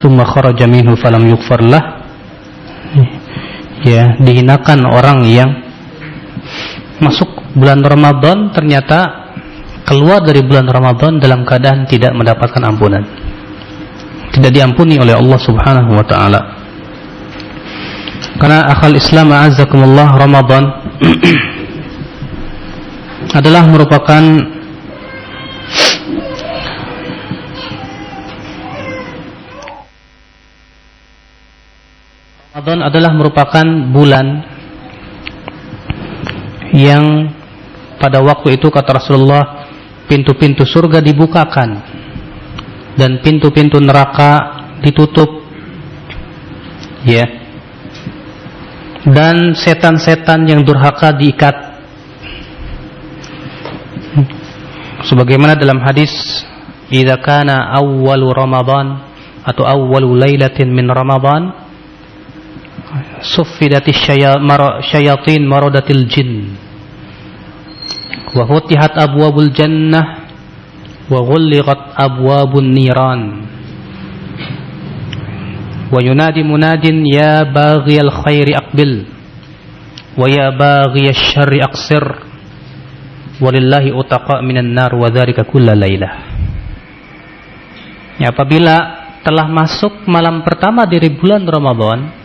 thumma kharaja minhu falam yughfar lah. Ya dihinakan orang yang masuk bulan Ramadan ternyata keluar dari bulan Ramadan dalam keadaan tidak mendapatkan ampunan. Tidak diampuni oleh Allah Subhanahu wa taala. Karena akal Islam azakumullah Ramadan adalah merupakan Ramadan adalah merupakan bulan yang pada waktu itu kata Rasulullah pintu-pintu surga dibukakan dan pintu-pintu neraka ditutup. Ya. Dan setan-setan yang durhaka diikat. Sebagaimana dalam hadis idza kana awwalu ramadan atau awwalu lailatin min ramadan suffidati syayatin maradatil jin. Wa futihat abwabul jannah wa ghulliqat abwabun niran. Wa yunadi munadin ya baghiyal khairi aqbil wa ya baghiyasy syarri aqsir walillahi utaqa minan nar wa dzalika kulla lailah ya apabila telah masuk malam pertama dari bulan Ramadan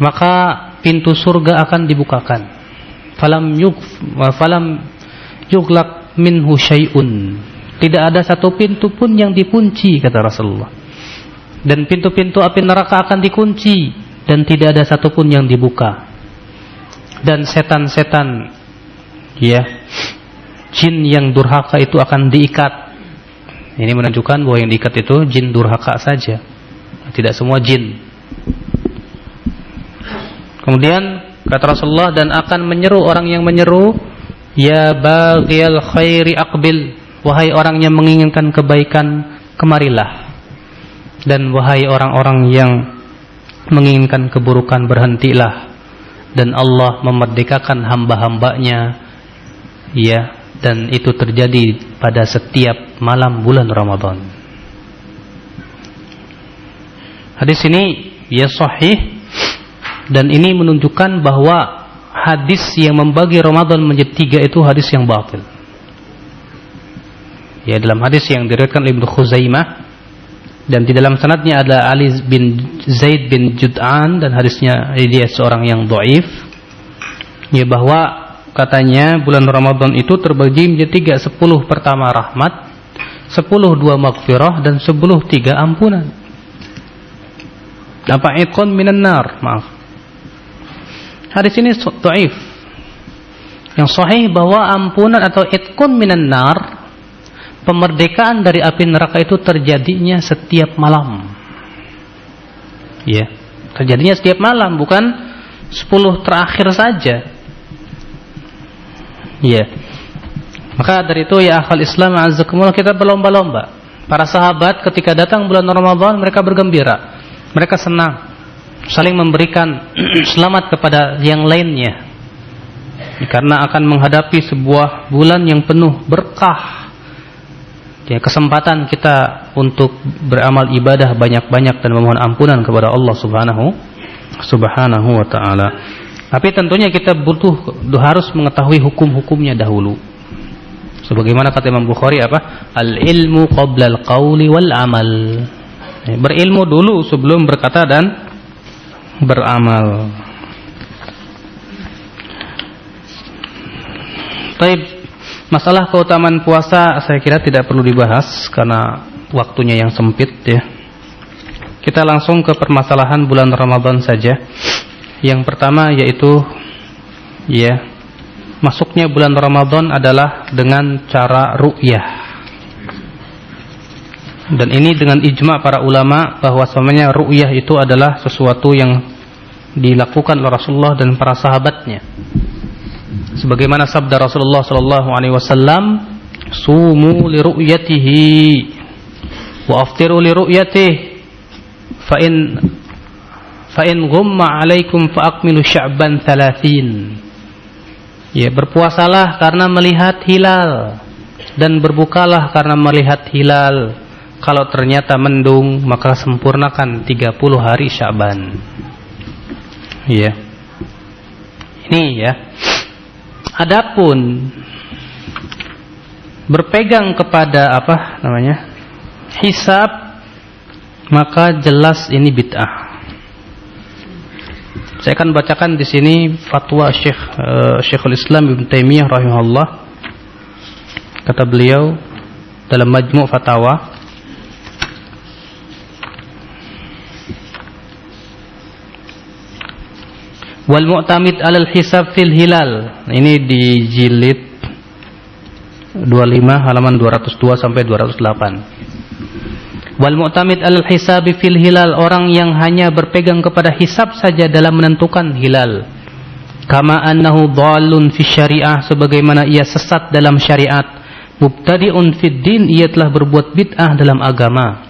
maka pintu surga akan dibukakan. Falam yug falam yuglak minhu syai'un. Tidak ada satu pintu pun yang dikunci kata Rasulullah. Dan pintu-pintu api neraka akan dikunci dan tidak ada satu pun yang dibuka. Dan setan-setan ya jin yang durhaka itu akan diikat. Ini menunjukkan bahwa yang diikat itu jin durhaka saja. Tidak semua jin. Kemudian kata Rasulullah dan akan menyeru orang yang menyeru, ya baghiyal khairi aqbil, wahai orang yang menginginkan kebaikan, kemarilah. Dan wahai orang-orang yang menginginkan keburukan, berhentilah. Dan Allah memerdekakan hamba-hambanya, ya, dan itu terjadi pada setiap malam bulan Ramadan. Hadis ini ya sahih dan ini menunjukkan bahwa hadis yang membagi Ramadan menjadi tiga itu hadis yang batil. Ya dalam hadis yang diriwayatkan Ibnu Khuzaimah dan di dalam sanadnya ada Ali bin Zaid bin Jud'an dan hadisnya dia seorang yang dhaif. Ya bahwa katanya bulan Ramadan itu terbagi menjadi tiga sepuluh pertama rahmat, sepuluh dua maghfirah dan sepuluh tiga ampunan. Apa ikon minan nar, maaf. Hadis ini dhaif. Yang sahih bahwa ampunan atau itkun minan nar pemerdekaan dari api neraka itu terjadinya setiap malam. Ya, terjadinya setiap malam bukan 10 terakhir saja. Ya. Maka dari itu ya akal Islam azzakumullah kita berlomba-lomba. Para sahabat ketika datang bulan Ramadan mereka bergembira. Mereka senang saling memberikan selamat kepada yang lainnya karena akan menghadapi sebuah bulan yang penuh berkah ya kesempatan kita untuk beramal ibadah banyak-banyak dan memohon ampunan kepada Allah Subhanahu Subhanahu wa taala. Tapi tentunya kita butuh harus mengetahui hukum-hukumnya dahulu. Sebagaimana kata Imam Bukhari apa? Al ilmu qabla al qawli wal amal. Ya, berilmu dulu sebelum berkata dan beramal. Taib, masalah keutamaan puasa saya kira tidak perlu dibahas karena waktunya yang sempit ya. Kita langsung ke permasalahan bulan Ramadan saja. Yang pertama yaitu ya, masuknya bulan Ramadan adalah dengan cara ru'yah. Dan ini dengan ijma para ulama bahwa semuanya ru'yah itu adalah sesuatu yang dilakukan oleh Rasulullah dan para sahabatnya. Sebagaimana sabda Rasulullah sallallahu alaihi wasallam, "Sumu li ru'yatihi wa aftiru li ru'yatihi fa in fa in ghumma 'alaikum fa sya'ban 30." Ya, berpuasalah karena melihat hilal dan berbukalah karena melihat hilal Kalau ternyata mendung, maka sempurnakan 30 hari Syaban. Iya. Ini ya. Adapun berpegang kepada apa namanya? Hisab maka jelas ini bid'ah. Saya akan bacakan di sini fatwa Syekh uh, Syekhul Islam Ibnu Taimiyah rahimahullah. Kata beliau dalam Majmu' Fatawa Wal mu'tamid alal hisab fil hilal. Ini di jilid 25 halaman 202 sampai 208. Wal mu'tamid alal hisab fil hilal orang yang hanya berpegang kepada hisab saja dalam menentukan hilal. Kama annahu dhalun fi syariah sebagaimana ia sesat dalam syariat. Mubtadi'un fid din ia telah berbuat bid'ah dalam agama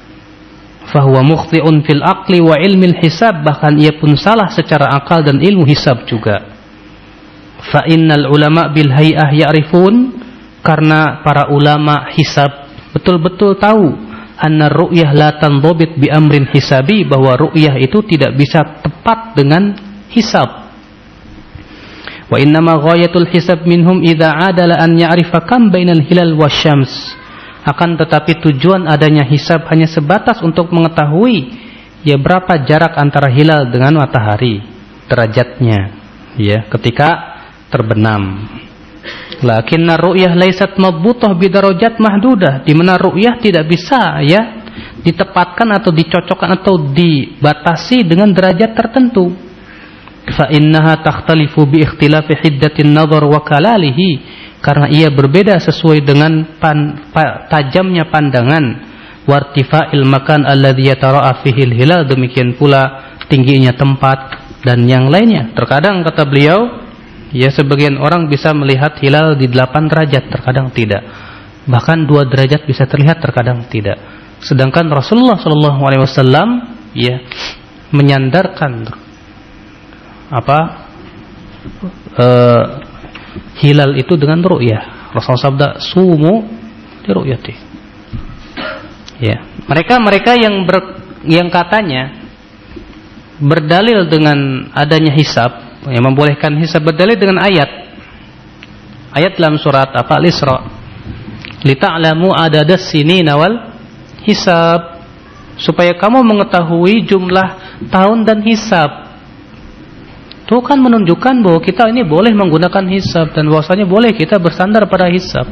fahuwa mukhti'un fil aqli wa ilmil hisab bahkan ia pun salah secara akal dan ilmu hisab juga. Fa innal ulama bil hay'ah ya'rifun karena para ulama hisab betul-betul tahu anna ru'yah la tanḍabit bi amrin hisabi bahwa ru'yah itu tidak bisa tepat dengan hisab. Wa innama ghayatul hisab minhum idza adala an ya'rifa kam bainal hilal wasyams akan tetapi tujuan adanya hisab hanya sebatas untuk mengetahui ya berapa jarak antara hilal dengan matahari derajatnya ya ketika terbenam. Lakinna ru'yah laisat mabutah bidarajat mahdudah di mana ru'yah tidak bisa ya ditepatkan atau dicocokkan atau dibatasi dengan derajat tertentu. Fa innaha takhtalifu bi ikhtilafi hiddatin nazar wa kalalihi karena ia berbeda sesuai dengan pan, pa, tajamnya pandangan. Wartifa'il makan alladhi yatara'a hilal. Demikian pula tingginya tempat dan yang lainnya. Terkadang kata beliau ya sebagian orang bisa melihat hilal di 8 derajat. Terkadang tidak. Bahkan 2 derajat bisa terlihat terkadang tidak. Sedangkan Rasulullah sallallahu alaihi wasallam ya menyandarkan apa uh, hilal itu dengan ru'yah. Rasulullah sabda, "Sumu di ru'yati." Ya. Mereka-mereka yang ber, yang katanya berdalil dengan adanya hisab, yang membolehkan hisab berdalil dengan ayat. Ayat dalam surat apa? Al-Isra. Lita'lamu adadas sini nawal hisab supaya kamu mengetahui jumlah tahun dan hisab itu kan menunjukkan bahwa kita ini boleh menggunakan hisab dan bahwasanya boleh kita bersandar pada hisab.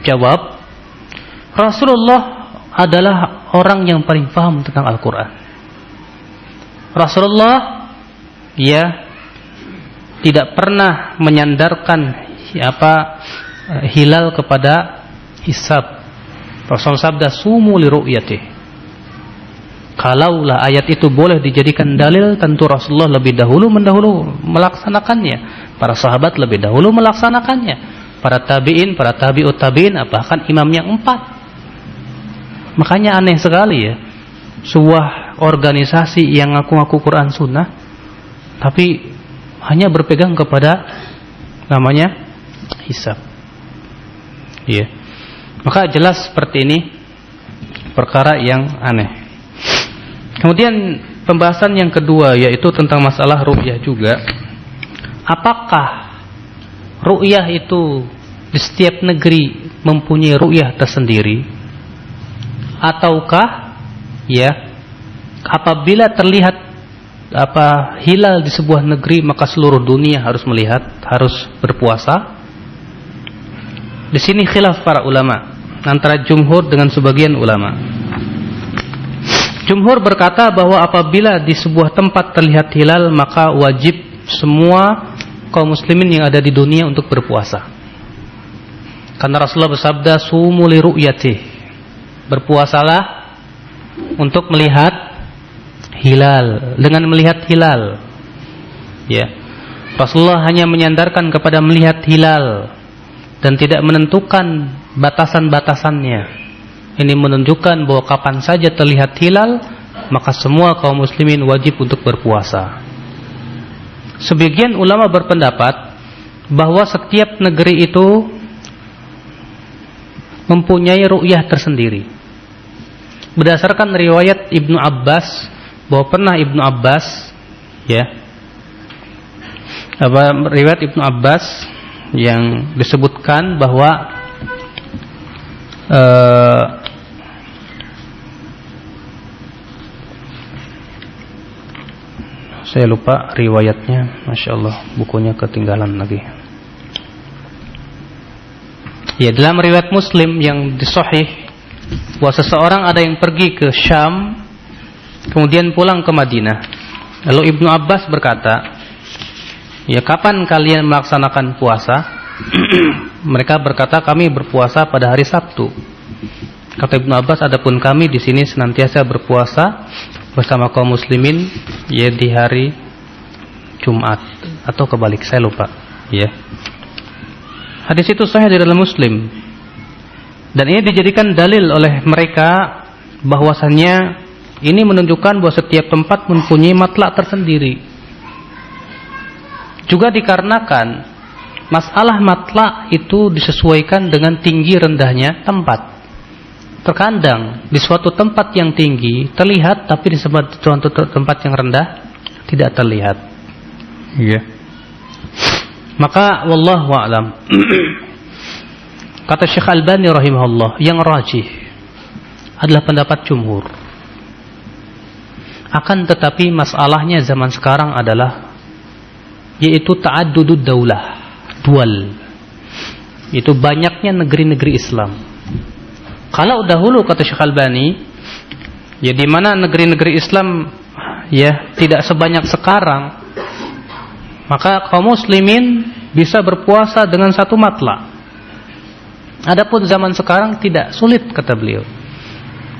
Jawab, Rasulullah adalah orang yang paling paham tentang Al-Quran. Rasulullah, ya, tidak pernah menyandarkan apa hilal kepada hisab. Rasulullah sabda sumu li ru'yatih Kalaulah ayat itu boleh dijadikan dalil, tentu Rasulullah lebih dahulu mendahulu melaksanakannya. Para sahabat lebih dahulu melaksanakannya. Para tabi'in, para tabi'ut tabi'in, bahkan imam yang empat. Makanya aneh sekali ya. Sebuah organisasi yang ngaku-ngaku Quran Sunnah, tapi hanya berpegang kepada namanya hisab. Iya. Maka jelas seperti ini perkara yang aneh. Kemudian pembahasan yang kedua yaitu tentang masalah ru'yah juga. Apakah ru'yah itu di setiap negeri mempunyai ru'yah tersendiri? Ataukah ya apabila terlihat apa hilal di sebuah negeri maka seluruh dunia harus melihat, harus berpuasa? Di sini khilaf para ulama antara jumhur dengan sebagian ulama. Jumhur berkata bahwa apabila di sebuah tempat terlihat hilal maka wajib semua kaum muslimin yang ada di dunia untuk berpuasa. Karena Rasulullah bersabda sumu li ru'yati. Berpuasalah untuk melihat hilal, dengan melihat hilal. Ya. Rasulullah hanya menyandarkan kepada melihat hilal dan tidak menentukan batasan-batasannya. Ini menunjukkan bahwa kapan saja terlihat hilal, maka semua kaum muslimin wajib untuk berpuasa. Sebagian ulama berpendapat bahwa setiap negeri itu mempunyai ru'yah tersendiri. berdasarkan riwayat Ibnu Abbas bahwa pernah Ibnu Abbas ya apa riwayat Ibnu Abbas yang disebutkan bahwa uh, saya lupa riwayatnya Masya Allah bukunya ketinggalan lagi ya dalam riwayat muslim yang disohih bahwa seseorang ada yang pergi ke Syam kemudian pulang ke Madinah lalu Ibnu Abbas berkata Ya kapan kalian melaksanakan puasa? Mereka berkata kami berpuasa pada hari Sabtu. Kata Ibnu Abbas, adapun kami di sini senantiasa berpuasa bersama kaum muslimin ya di hari Jumat atau kebalik saya lupa. Ya. Hadis itu sahih di dalam Muslim. Dan ini dijadikan dalil oleh mereka bahwasannya ini menunjukkan bahwa setiap tempat mempunyai matlak tersendiri. Juga dikarenakan masalah matla itu disesuaikan dengan tinggi rendahnya tempat. Terkadang di suatu tempat yang tinggi terlihat tapi di suatu tempat yang rendah tidak terlihat. Iya. Yeah. Maka wallahu a'lam. Kata Syekh Albani rahimahullah, yang rajih adalah pendapat jumhur. Akan tetapi masalahnya zaman sekarang adalah yaitu ta'addudud daulah, dual. Itu banyaknya negeri-negeri Islam. Kalau dahulu kata Syekh Albani, ya di mana negeri-negeri Islam ya tidak sebanyak sekarang, maka kaum muslimin bisa berpuasa dengan satu matla. Adapun zaman sekarang tidak sulit kata beliau.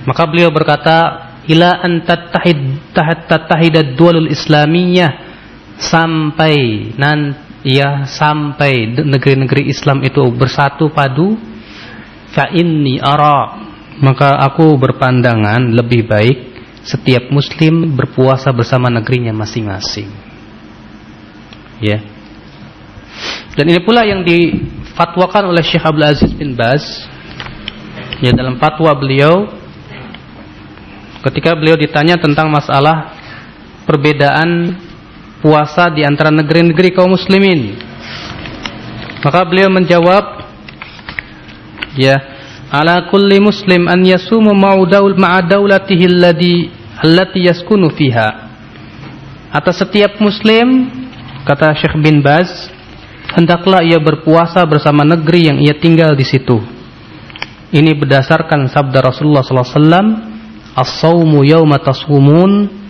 Maka beliau berkata, ila an tattahid tattahid dualul islamiyah sampai nan ya sampai negeri-negeri Islam itu bersatu padu fa inni ara. Maka aku berpandangan lebih baik setiap muslim berpuasa bersama negerinya masing-masing. Ya. Dan ini pula yang difatwakan oleh Syekh Abdul Aziz bin Baz. Ya dalam fatwa beliau ketika beliau ditanya tentang masalah perbedaan puasa di antara negeri-negeri kaum muslimin. Maka beliau menjawab, ya, ala kulli muslim an yasumu ma'udaul ma'adaulatihi alladhi allati yaskunu fiha. Atas setiap muslim, kata Syekh bin Baz, hendaklah ia berpuasa bersama negeri yang ia tinggal di situ. Ini berdasarkan sabda Rasulullah sallallahu alaihi wasallam, "As-shaumu yawma tasumun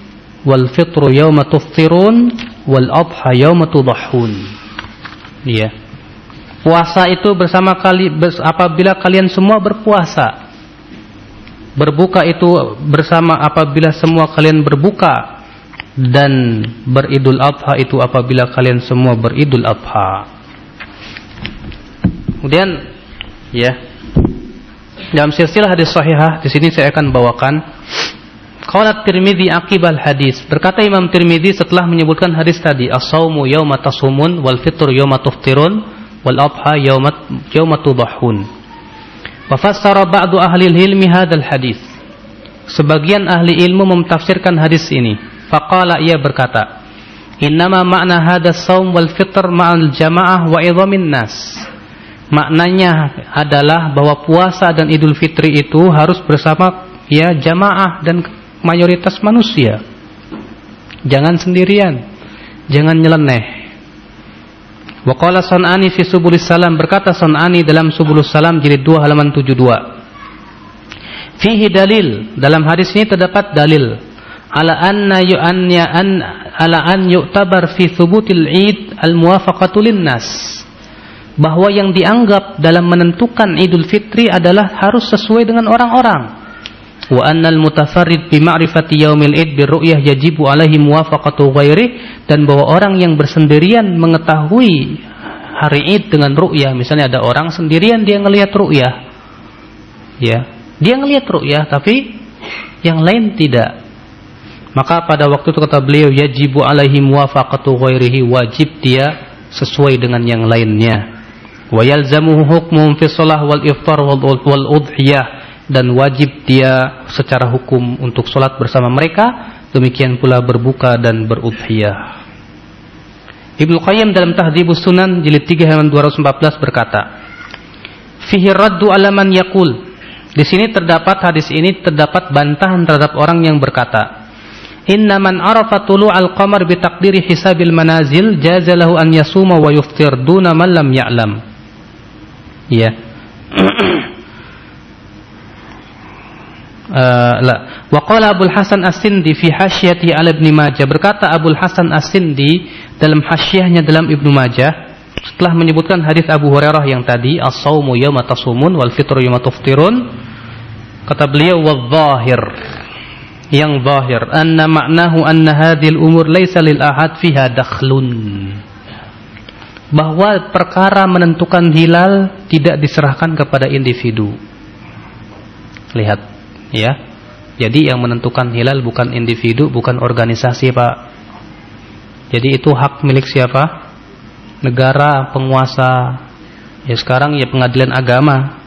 wal fitru yauma tuftirun wal adha yauma tudahhun. Iya. Puasa itu bersama kali apabila kalian semua berpuasa. Berbuka itu bersama apabila semua kalian berbuka dan beridul adha itu apabila kalian semua beridul adha. Kemudian ya dalam silsilah hadis sahihah di sini saya akan bawakan Qalat Tirmidzi aqibal hadis. Berkata Imam Tirmidzi setelah menyebutkan hadis tadi, as-saumu yauma tasumun wal fitru yauma tuftirun wal adha yauma yauma tudahhun. Wa fassara ba'du ahli ilmi hadzal hadis. Sebagian ahli ilmu memtafsirkan hadis ini. Faqala ia berkata, "Innama makna hadas saum wal fitr ma'al jamaah wa idhamin nas." Maknanya adalah bahwa puasa dan Idul Fitri itu harus bersama ya jamaah dan mayoritas manusia. Jangan sendirian. Jangan nyeleneh. Wa qala Sanani fi Subulis Salam berkata Sanani dalam Subulus Salam jilid 2 halaman 72. Fihi dalil dalam hadis ini terdapat dalil. Ala anna yu'annya an ala an yu'tabar fi thubutil id al muwafaqatu nas bahwa yang dianggap dalam menentukan Idul Fitri adalah harus sesuai dengan orang-orang wa annal mutafarrid bi ma'rifati yaumil id bi ru'yah yajibu alaihi muwafaqatu ghairi dan bahwa orang yang bersendirian mengetahui hari id dengan ru'yah. Misalnya ada orang sendirian dia ngelihat ru'yah. Ya dia ngelihat ru'yah tapi yang lain tidak. Maka pada waktu itu kata beliau yajibu alaihi muwafaqatu ghairihi wajib dia sesuai dengan yang lainnya. Wa yalzamuhu hukmun fi shalah wal iftar wal udhiyah dan wajib dia secara hukum untuk sholat bersama mereka demikian pula berbuka dan berudhiyah Ibnu Qayyim dalam Tahdhibus Sunan jilid 3 halaman 214 berkata fihi raddu ala man yaqul di sini terdapat hadis ini terdapat bantahan terhadap orang yang berkata Inna man arafa tulu'al qamar bi taqdiri hisabil manazil jazalahu an yasuma wa yuftir duna man lam ya'lam. Ya. uh, la. Wa qala Abu Hasan As-Sindi fi hasyati ala Ibnu Majah. Berkata Abu Hasan As-Sindi dalam hasyahnya dalam Ibnu Majah setelah menyebutkan hadis Abu Hurairah yang tadi as-saumu yawma tasumun wal fitru yawma tuftirun. Kata beliau wadh-dhahir yang zahir. Anna ma'nahu anna hadhil umur laysa lil ahad fiha dakhlun. Bahwa perkara menentukan hilal tidak diserahkan kepada individu. Lihat ya. Jadi yang menentukan hilal bukan individu bukan organisasi Pak. Jadi itu hak milik siapa? Negara penguasa. Ya sekarang ya pengadilan agama.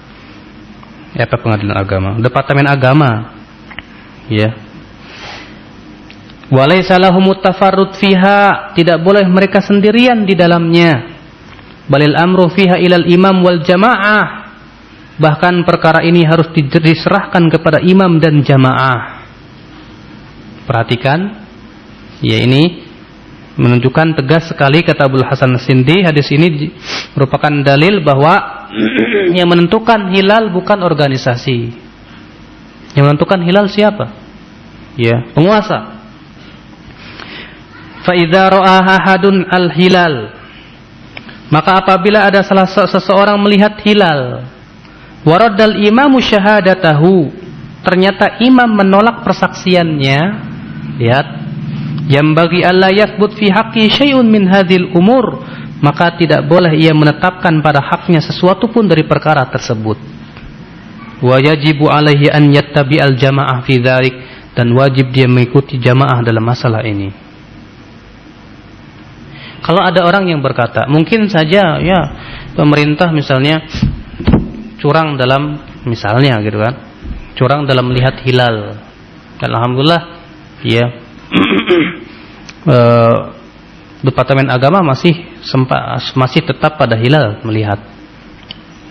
Ya apa pengadilan agama? Departemen agama. Ya. Walaysa tafarrud fiha, tidak boleh mereka sendirian di dalamnya. Balil amru fiha ilal imam wal jamaah. Bahkan perkara ini harus diserahkan kepada imam dan jamaah. Perhatikan, ya ini menunjukkan tegas sekali kata Abdul Hasan Sindi. Hadis ini merupakan dalil bahwa yang menentukan hilal bukan organisasi. Yang menentukan hilal siapa? Ya penguasa. Fa idza hadun al hilal maka apabila ada salah seseorang melihat hilal waraddal imamu syahadatahu. Ternyata imam menolak persaksiannya. Lihat. Yang bagi Allah yathbut fi haqqi syai'un min hadhil umur. Maka tidak boleh ia menetapkan pada haknya sesuatu pun dari perkara tersebut. Wa yajibu alaihi an yattabi al jamaah fi dan wajib dia mengikuti jamaah dalam masalah ini. Kalau ada orang yang berkata, mungkin saja ya pemerintah misalnya curang dalam misalnya gitu kan. Curang dalam melihat hilal. Dan alhamdulillah ya eh, Departemen Agama masih sempat masih tetap pada hilal melihat.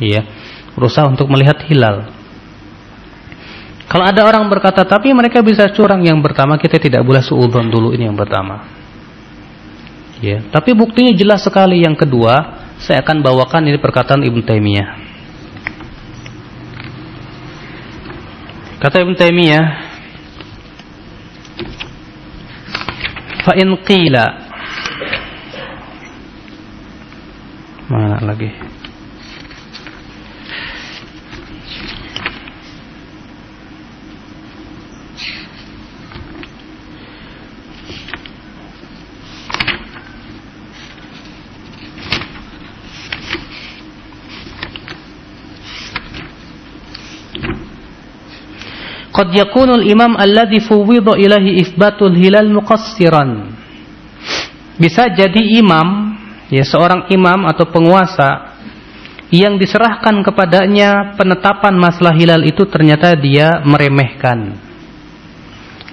Iya. Berusaha untuk melihat hilal. Kalau ada orang berkata, tapi mereka bisa curang yang pertama, kita tidak boleh suudzon dulu ini yang pertama. Ya, tapi buktinya jelas sekali yang kedua, saya akan bawakan ini perkataan Ibn Taimiyah. Kata Ibn Taimiyah, fa in qila mana lagi? Qad yakunul imam alladhi fuwidha ilahi isbatul hilal muqassiran. Bisa jadi imam, ya seorang imam atau penguasa yang diserahkan kepadanya penetapan masalah hilal itu ternyata dia meremehkan.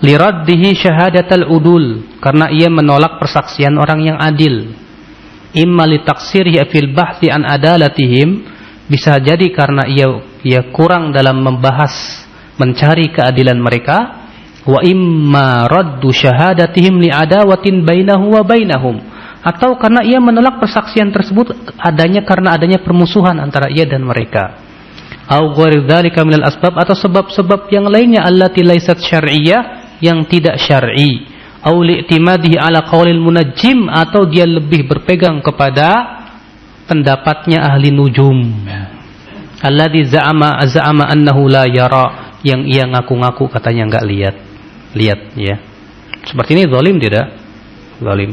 Liraddihi syahadatal udul karena ia menolak persaksian orang yang adil. Imma litaksirihi fil bahthi an adalatihim bisa jadi karena ia ia kurang dalam membahas mencari keadilan mereka wa imma raddu syahadatihim li adawatin bainahu wa bainahum. Atau karena ia menolak persaksian tersebut adanya karena adanya permusuhan antara ia dan mereka. Au dzalika minal asbab atau sebab-sebab yang lainnya allati laysat syar'iyyah yang tidak syar'i. Au li'timadihi ala qaulil munajjim atau dia lebih berpegang kepada pendapatnya ahli nujum. Alladzi za'ama za'ama annahu la yara yang ia ngaku-ngaku katanya enggak lihat. Lihat ya. Seperti ini zalim tidak? Zalim.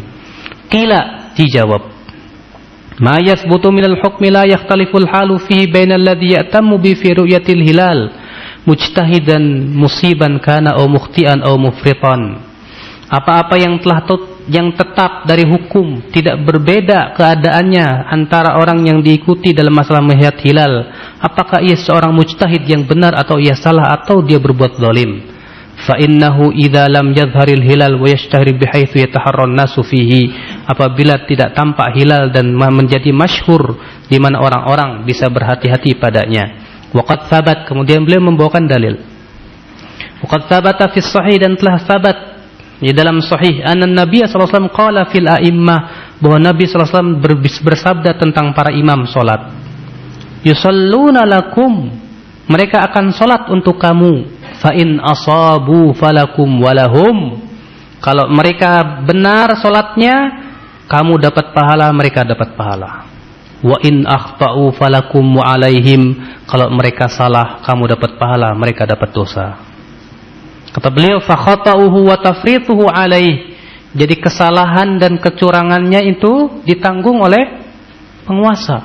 Kila dijawab. Ma yasbutu minal hukmi la yakhtaliful halu fihi bainal ladzi ya'tammu bi fi ru'yatil hilal mujtahidan musiban kana au mukhtian au mufritan. Apa-apa yang telah yang tetap dari hukum tidak berbeda keadaannya antara orang yang diikuti dalam masalah melihat hilal apakah ia seorang mujtahid yang benar atau ia salah atau dia berbuat zalim? Fa innahu idza lam yadhharil hilal wa yashtahir bihaitsu yataharra nasu fihi. Apabila tidak tampak hilal dan menjadi masyhur di mana orang-orang bisa berhati-hati padanya. Waqad thabat kemudian beliau membawakan dalil. Waqad thabata fi sahih dan telah thabat di dalam sahih anna nabiy sallallahu alaihi wasallam qala fil a'immah bahwa Nabi sallallahu alaihi wasallam bersabda tentang para imam salat yusalluna lakum. Mereka akan salat untuk kamu. Fa in asabu falakum walahum. Kalau mereka benar solatnya kamu dapat pahala mereka dapat pahala. Wa in akhtau falakum wa alaihim. Kalau mereka salah kamu dapat pahala mereka dapat dosa. Kata beliau fa khata'uhu wa tafrituhu alaih. Jadi kesalahan dan kecurangannya itu ditanggung oleh penguasa.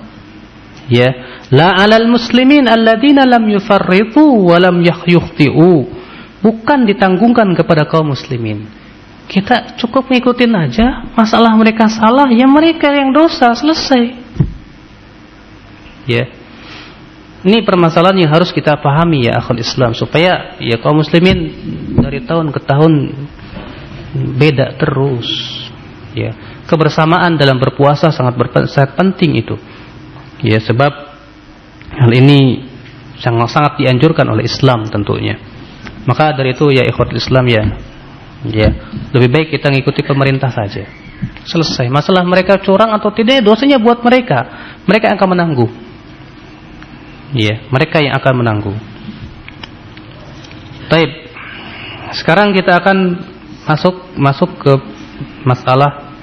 Ya La alal muslimin alladzina lam yufarritu wa lam yukhti'u. Bukan ditanggungkan kepada kaum muslimin. Kita cukup ngikutin aja, masalah mereka salah, ya mereka yang dosa, selesai. Ya. Ini permasalahan yang harus kita pahami ya akhul Islam supaya ya kaum muslimin dari tahun ke tahun beda terus. Ya. Kebersamaan dalam berpuasa sangat sangat penting itu. Ya, sebab Hal ini sangat-sangat dianjurkan oleh Islam tentunya. Maka dari itu ya ikhwatul Islam ya, ya lebih baik kita ngikuti pemerintah saja. Selesai. Masalah mereka curang atau tidak, dosanya buat mereka. Mereka yang akan menanggung. Ya, mereka yang akan menanggung. Taib. Sekarang kita akan masuk masuk ke masalah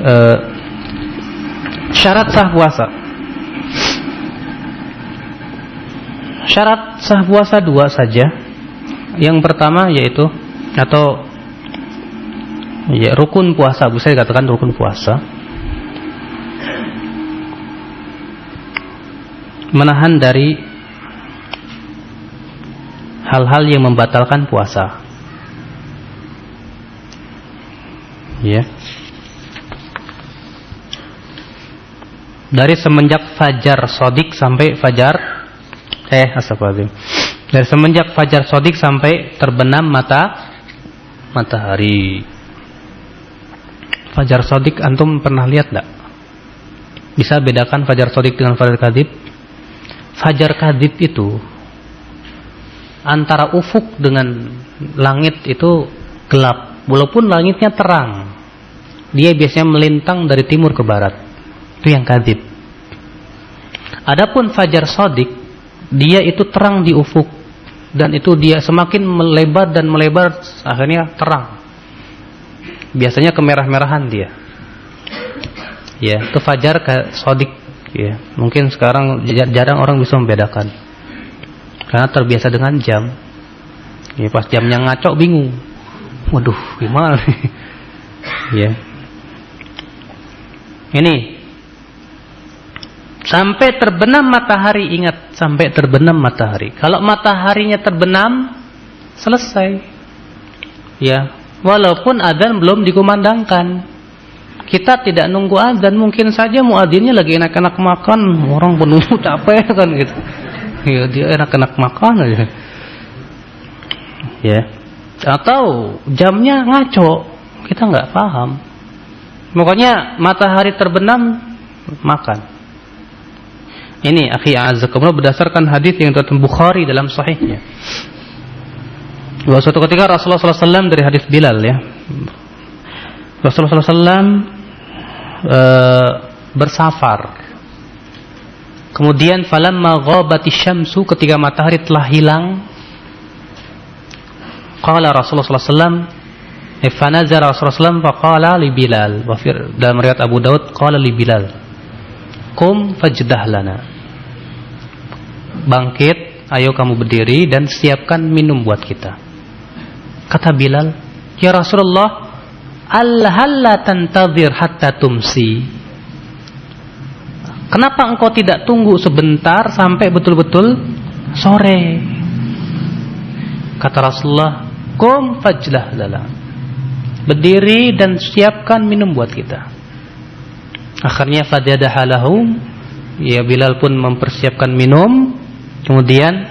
uh, syarat sah puasa. Syarat sah puasa dua saja. Yang pertama yaitu atau ya rukun puasa, bisa dikatakan rukun puasa. Menahan dari hal-hal yang membatalkan puasa. Ya. Dari semenjak fajar sodik sampai fajar eh astagfirullahaladzim. Dari semenjak fajar sodik sampai terbenam mata matahari. Fajar sodik antum pernah lihat tidak bisa bedakan fajar sodik dengan fajar kadib? Fajar kadib itu antara ufuk dengan langit itu gelap. Walaupun langitnya terang dia biasanya melintang dari timur ke barat. Itu yang kadib. Adapun fajar sodik dia itu terang di ufuk. Dan itu dia semakin melebar dan melebar akhirnya terang. Biasanya kemerah-merahan dia. Ya itu fajar ke sodik ya. Mungkin sekarang jarang orang bisa membedakan. Karena terbiasa dengan jam. Ya pas jamnya ngaco bingung. Waduh gimana ya. Ini Sampai terbenam matahari, ingat sampai terbenam matahari. Kalau mataharinya terbenam, selesai. Ya, walaupun adzan belum dikumandangkan. Kita tidak nunggu adzan, mungkin saja muadzinnya lagi enak-enak makan, orang penunggu capek kan gitu. Ya, dia enak-enak makan aja. Ya. Atau jamnya ngaco, kita nggak paham. Pokoknya matahari terbenam makan. Ini akhi azakumullah berdasarkan hadis yang terdapat Bukhari dalam sahihnya. Bahwa suatu ketika Rasulullah SAW dari hadis Bilal ya. Rasulullah SAW e, eh, bersafar. Kemudian falamma ghabati syamsu ketika matahari telah hilang qala Rasulullah SAW fanazara Rasulullah SAW faqala li Bilal dalam riwayat Abu Daud qala li Bilal kum fajdah lana bangkit, ayo kamu berdiri dan siapkan minum buat kita. Kata Bilal, Ya Rasulullah, tantazir hatta tumsi. Kenapa engkau tidak tunggu sebentar sampai betul-betul sore? Kata Rasulullah, Kum fajlah lala. Berdiri dan siapkan minum buat kita. Akhirnya fadadahalahum Ya Bilal pun mempersiapkan minum. Kemudian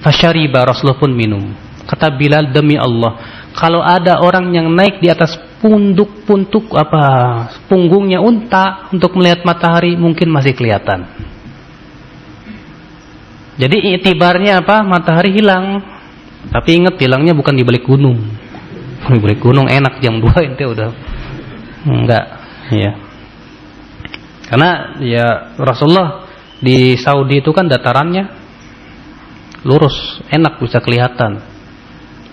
fasyariba Rasulullah pun minum. Kata Bilal demi Allah, kalau ada orang yang naik di atas punduk-puntuk apa punggungnya unta untuk melihat matahari mungkin masih kelihatan. Jadi itibarnya apa? Matahari hilang. Tapi ingat hilangnya bukan di balik gunung. Di balik gunung enak jam 2 ente udah enggak, ya. Karena ya Rasulullah di Saudi itu kan datarannya lurus, enak bisa kelihatan.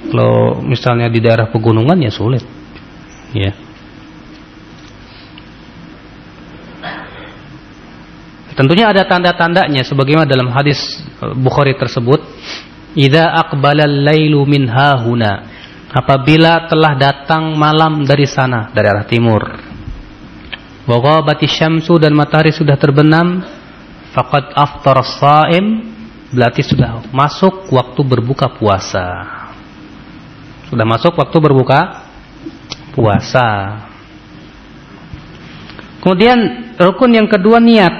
Kalau misalnya di daerah pegunungan ya sulit. Ya. Tentunya ada tanda-tandanya sebagaimana dalam hadis Bukhari tersebut, "Idza aqbala al-lailu min hahuna." Apabila telah datang malam dari sana, dari arah timur Waghabati syamsu dan matahari sudah terbenam faqad aftara shaim berarti sudah masuk waktu berbuka puasa. Sudah masuk waktu berbuka puasa. Kemudian rukun yang kedua niat.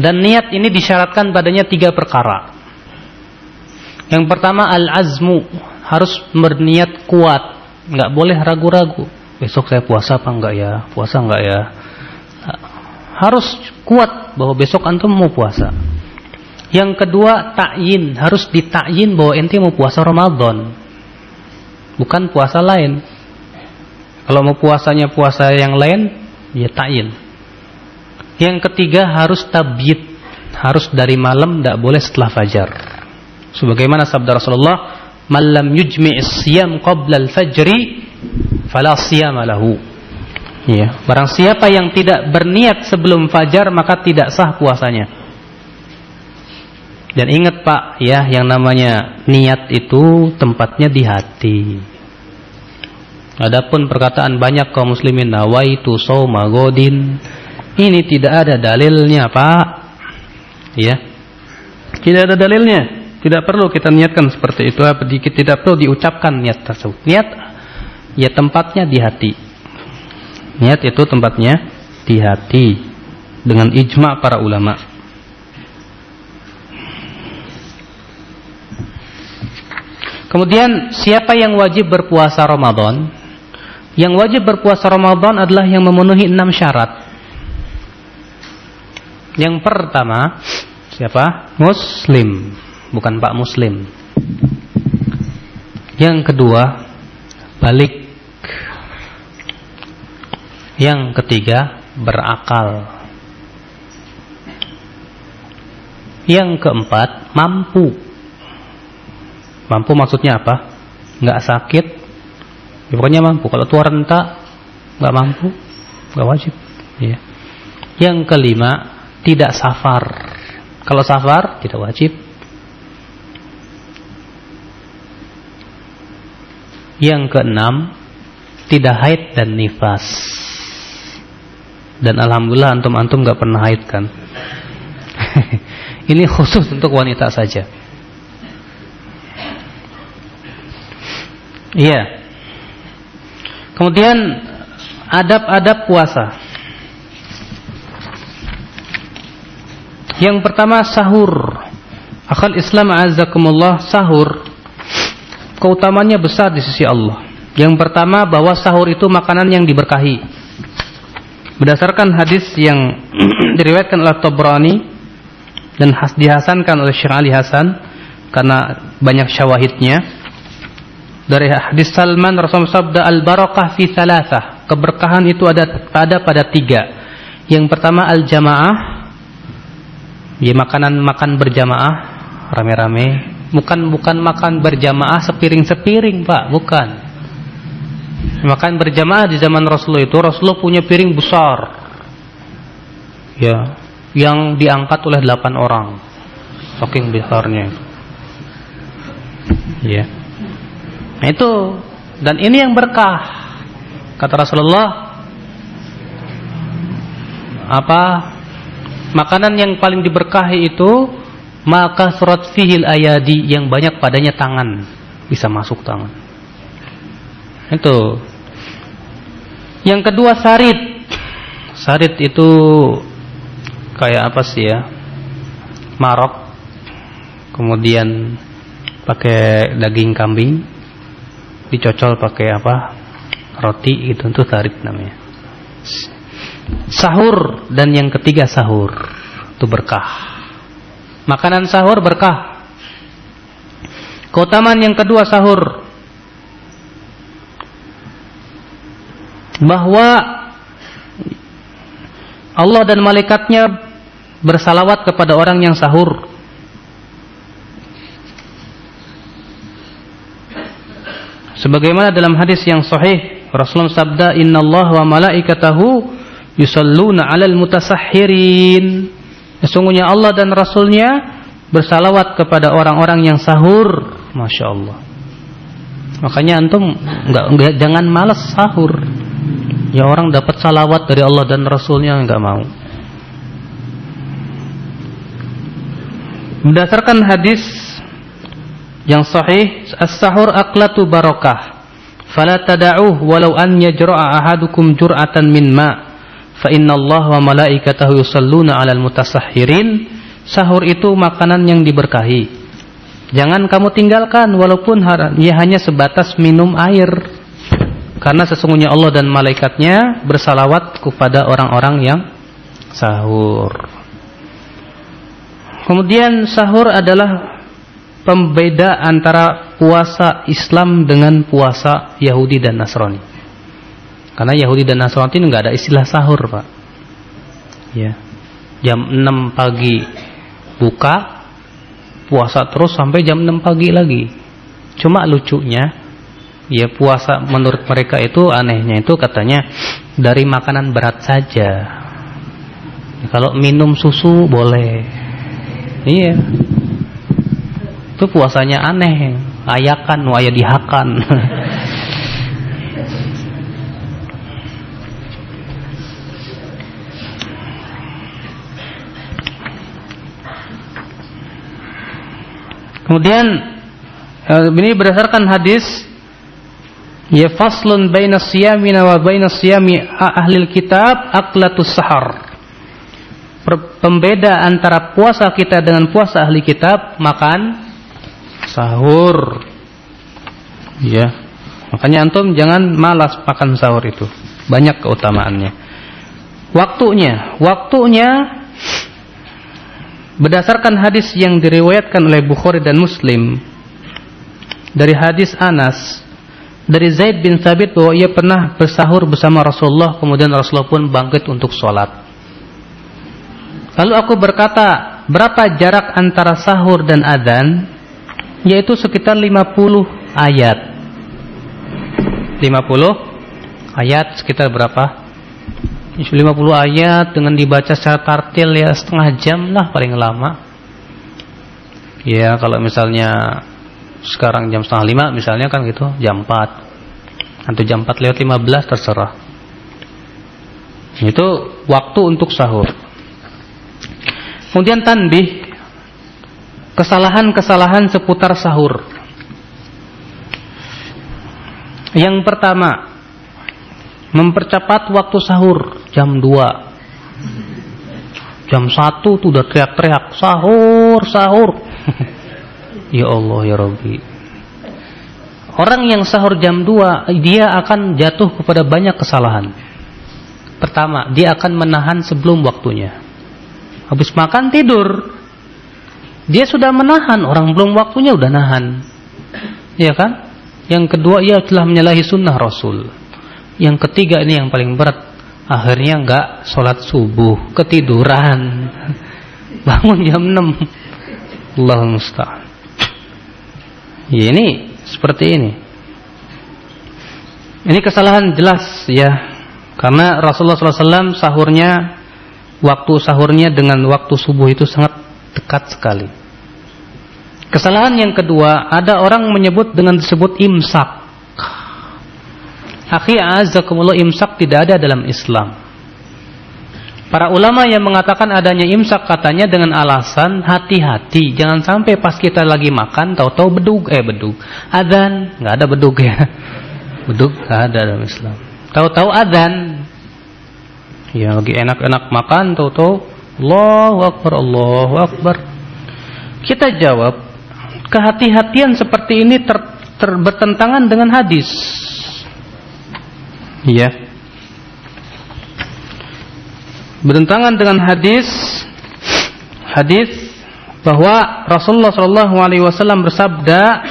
Dan niat ini disyaratkan padanya tiga perkara. Yang pertama al-azmu, harus berniat kuat, nggak boleh ragu-ragu besok saya puasa apa enggak ya puasa enggak ya harus kuat bahwa besok antum mau puasa. Yang kedua takyin harus ditakyin bahwa ente mau puasa Ramadan. Bukan puasa lain. Kalau mau puasanya puasa yang lain ya takyin yang ketiga harus tabyid. Harus dari malam tidak boleh setelah fajar. Sebagaimana sabda Rasulullah malam yujmi'is siyam qabla al-fajri fala siyama lahu. Ya, barang siapa yang tidak berniat sebelum fajar maka tidak sah puasanya. Dan ingat Pak, ya, yang namanya niat itu tempatnya di hati. Adapun perkataan banyak kaum muslimin nawaitu shauma godin ini tidak ada dalilnya, Pak. Ya. Tidak ada dalilnya. Tidak perlu kita niatkan seperti itu, tidak perlu diucapkan niat tersebut. Niat ya tempatnya di hati. Niat itu tempatnya di hati dengan ijma para ulama. Kemudian siapa yang wajib berpuasa Ramadan? Yang wajib berpuasa Ramadan adalah yang memenuhi enam syarat. Yang pertama, siapa? Muslim, bukan Pak Muslim. Yang kedua, balik yang ketiga, berakal. Yang keempat, mampu. Mampu maksudnya apa? Nggak sakit. Ya, pokoknya mampu. Kalau tua renta, nggak mampu, nggak wajib. Ya. Yang kelima, tidak safar. Kalau safar, tidak wajib. Yang keenam, tidak haid dan nifas. Dan alhamdulillah antum-antum gak pernah haid kan. Ini khusus untuk wanita saja. Iya. Kemudian adab-adab puasa. Yang pertama sahur. Akal Islam azakumullah sahur keutamanya besar di sisi Allah. Yang pertama bahwa sahur itu makanan yang diberkahi. Berdasarkan hadis yang diriwayatkan oleh Tabrani dan dihasankan oleh Syekh Ali Hasan karena banyak syawahidnya dari hadis Salman Rasulullah sabda al barakah fi thalathah. Keberkahan itu ada pada pada tiga. Yang pertama al jamaah ya makanan makan berjamaah. Rame-rame. Bukan bukan makan berjamaah sepiring-sepiring Pak. Bukan Makan berjamaah di zaman Rasulullah itu Rasulullah punya piring besar. Ya, yang diangkat oleh delapan orang. Saking besarnya. Ya. Nah itu dan ini yang berkah. Kata Rasulullah apa makanan yang paling diberkahi itu maka surat fihil ayadi yang banyak padanya tangan bisa masuk tangan itu yang kedua sarit. Sarit itu kayak apa sih ya? Marok. Kemudian pakai daging kambing dicocol pakai apa? Roti gitu itu sarit namanya. Sahur dan yang ketiga sahur itu berkah. Makanan sahur berkah. Keutamaan yang kedua sahur bahwa Allah dan malaikatnya bersalawat kepada orang yang sahur. Sebagaimana dalam hadis yang sahih, Rasulullah sabda, "Inna Allah wa malaikatahu yusalluna 'alal mutasahhirin." Sesungguhnya Allah dan Rasulnya bersalawat kepada orang-orang yang sahur. Masya Allah. Makanya antum nggak nggak jangan malas sahur. Ya orang dapat salawat dari Allah dan Rasulnya nggak mau. Berdasarkan hadis yang sahih, as-sahur aqlatu barakah. Fala tada'uh walau an yajra'a ahadukum jur'atan min ma' fa inna Allah wa malaikatahu yusalluna 'alal mutasahhirin. Sahur itu makanan yang diberkahi. Jangan kamu tinggalkan walaupun ya hanya sebatas minum air. Karena sesungguhnya Allah dan malaikatnya bersalawat kepada orang-orang yang sahur. Kemudian sahur adalah pembeda antara puasa Islam dengan puasa Yahudi dan Nasrani. Karena Yahudi dan Nasrani nggak ada istilah sahur, Pak. Ya. Jam 6 pagi buka, puasa terus sampai jam 6 pagi lagi. Cuma lucunya ya puasa menurut mereka itu anehnya itu katanya dari makanan berat saja. Kalau minum susu boleh. Iya. Itu puasanya aneh, ayakan waya dihakan. Kemudian eh, ini berdasarkan hadis Ya faslun baina siyamina wa baina siyami ahli kitab aqlatus sahar. Pembeda antara puasa kita dengan puasa ahli kitab makan sahur. Ya. Makanya antum jangan malas makan sahur itu. Banyak keutamaannya. Waktunya, waktunya berdasarkan hadis yang diriwayatkan oleh Bukhari dan Muslim dari hadis Anas dari Zaid bin Thabit bahwa ia pernah bersahur bersama Rasulullah kemudian Rasulullah pun bangkit untuk sholat. Lalu aku berkata, berapa jarak antara sahur dan adzan? Yaitu sekitar 50 ayat. 50 ayat sekitar berapa? 50 ayat dengan dibaca secara tartil ya setengah jam lah paling lama. Ya kalau misalnya sekarang jam setengah lima misalnya kan gitu jam 4 atau jam 4 lewat 15 terserah. Itu waktu untuk sahur. Kemudian tanbih. Kesalahan-kesalahan seputar sahur. Yang pertama mempercepat waktu sahur jam 2 jam 1 tuh udah teriak-teriak sahur sahur Ya Allah ya Rabbi. Orang yang sahur jam 2 dia akan jatuh kepada banyak kesalahan. Pertama, dia akan menahan sebelum waktunya. Habis makan tidur. Dia sudah menahan, orang belum waktunya udah nahan. Ya kan? Yang kedua, ia telah menyalahi sunnah Rasul. Yang ketiga ini yang paling berat. Akhirnya enggak sholat subuh, ketiduran. Bangun jam 6. Allah musta'an. Ya, ini seperti ini. Ini kesalahan jelas ya. Karena Rasulullah SAW sahurnya waktu sahurnya dengan waktu subuh itu sangat dekat sekali. Kesalahan yang kedua, ada orang menyebut dengan disebut imsak. Akhi azakumullah imsak tidak ada dalam Islam. Para ulama yang mengatakan adanya imsak katanya dengan alasan hati-hati, jangan sampai pas kita lagi makan tahu-tahu bedug eh bedug. Adzan, nggak ada bedug ya. Bedug nggak ada dalam Islam. Tahu-tahu adzan. Ya, lagi enak-enak makan tahu-tahu Allahu akbar, Allahu akbar. Kita jawab, kehati-hatian seperti ini ter, ter, bertentangan dengan hadis. Ya. Bertentangan dengan hadis hadis bahwa Rasulullah wasallam bersabda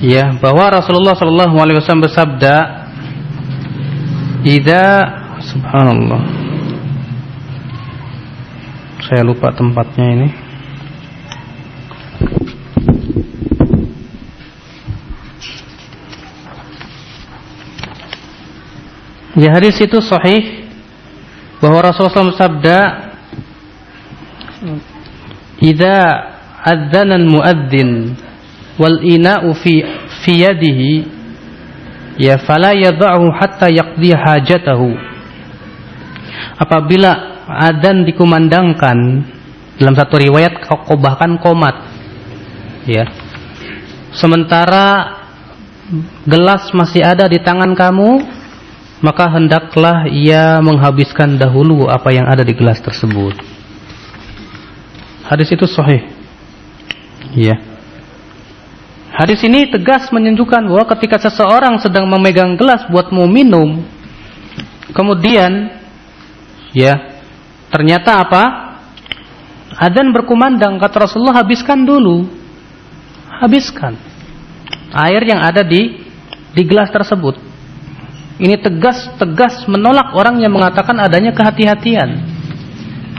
Ya, bahwa Rasulullah wasallam bersabda, "Idza subhanallah." Saya lupa tempatnya ini. Ya hadis itu sahih bahwa Rasulullah SAW bersabda, "Idza adzana al-muadzin wal ina'u fi fi yadihi ya fala yad'u hatta yaqdi hajatahu apabila adzan dikumandangkan dalam satu riwayat kau bahkan komat. Ya. Sementara gelas masih ada di tangan kamu maka hendaklah ia menghabiskan dahulu apa yang ada di gelas tersebut. Hadis itu sahih. Ya. Hadis ini tegas menunjukkan bahwa ketika seseorang sedang memegang gelas buat mau minum, kemudian ya ternyata apa? Adzan berkumandang kata Rasulullah habiskan dulu. Habiskan air yang ada di di gelas tersebut. Ini tegas-tegas menolak orang yang mengatakan adanya kehati-hatian.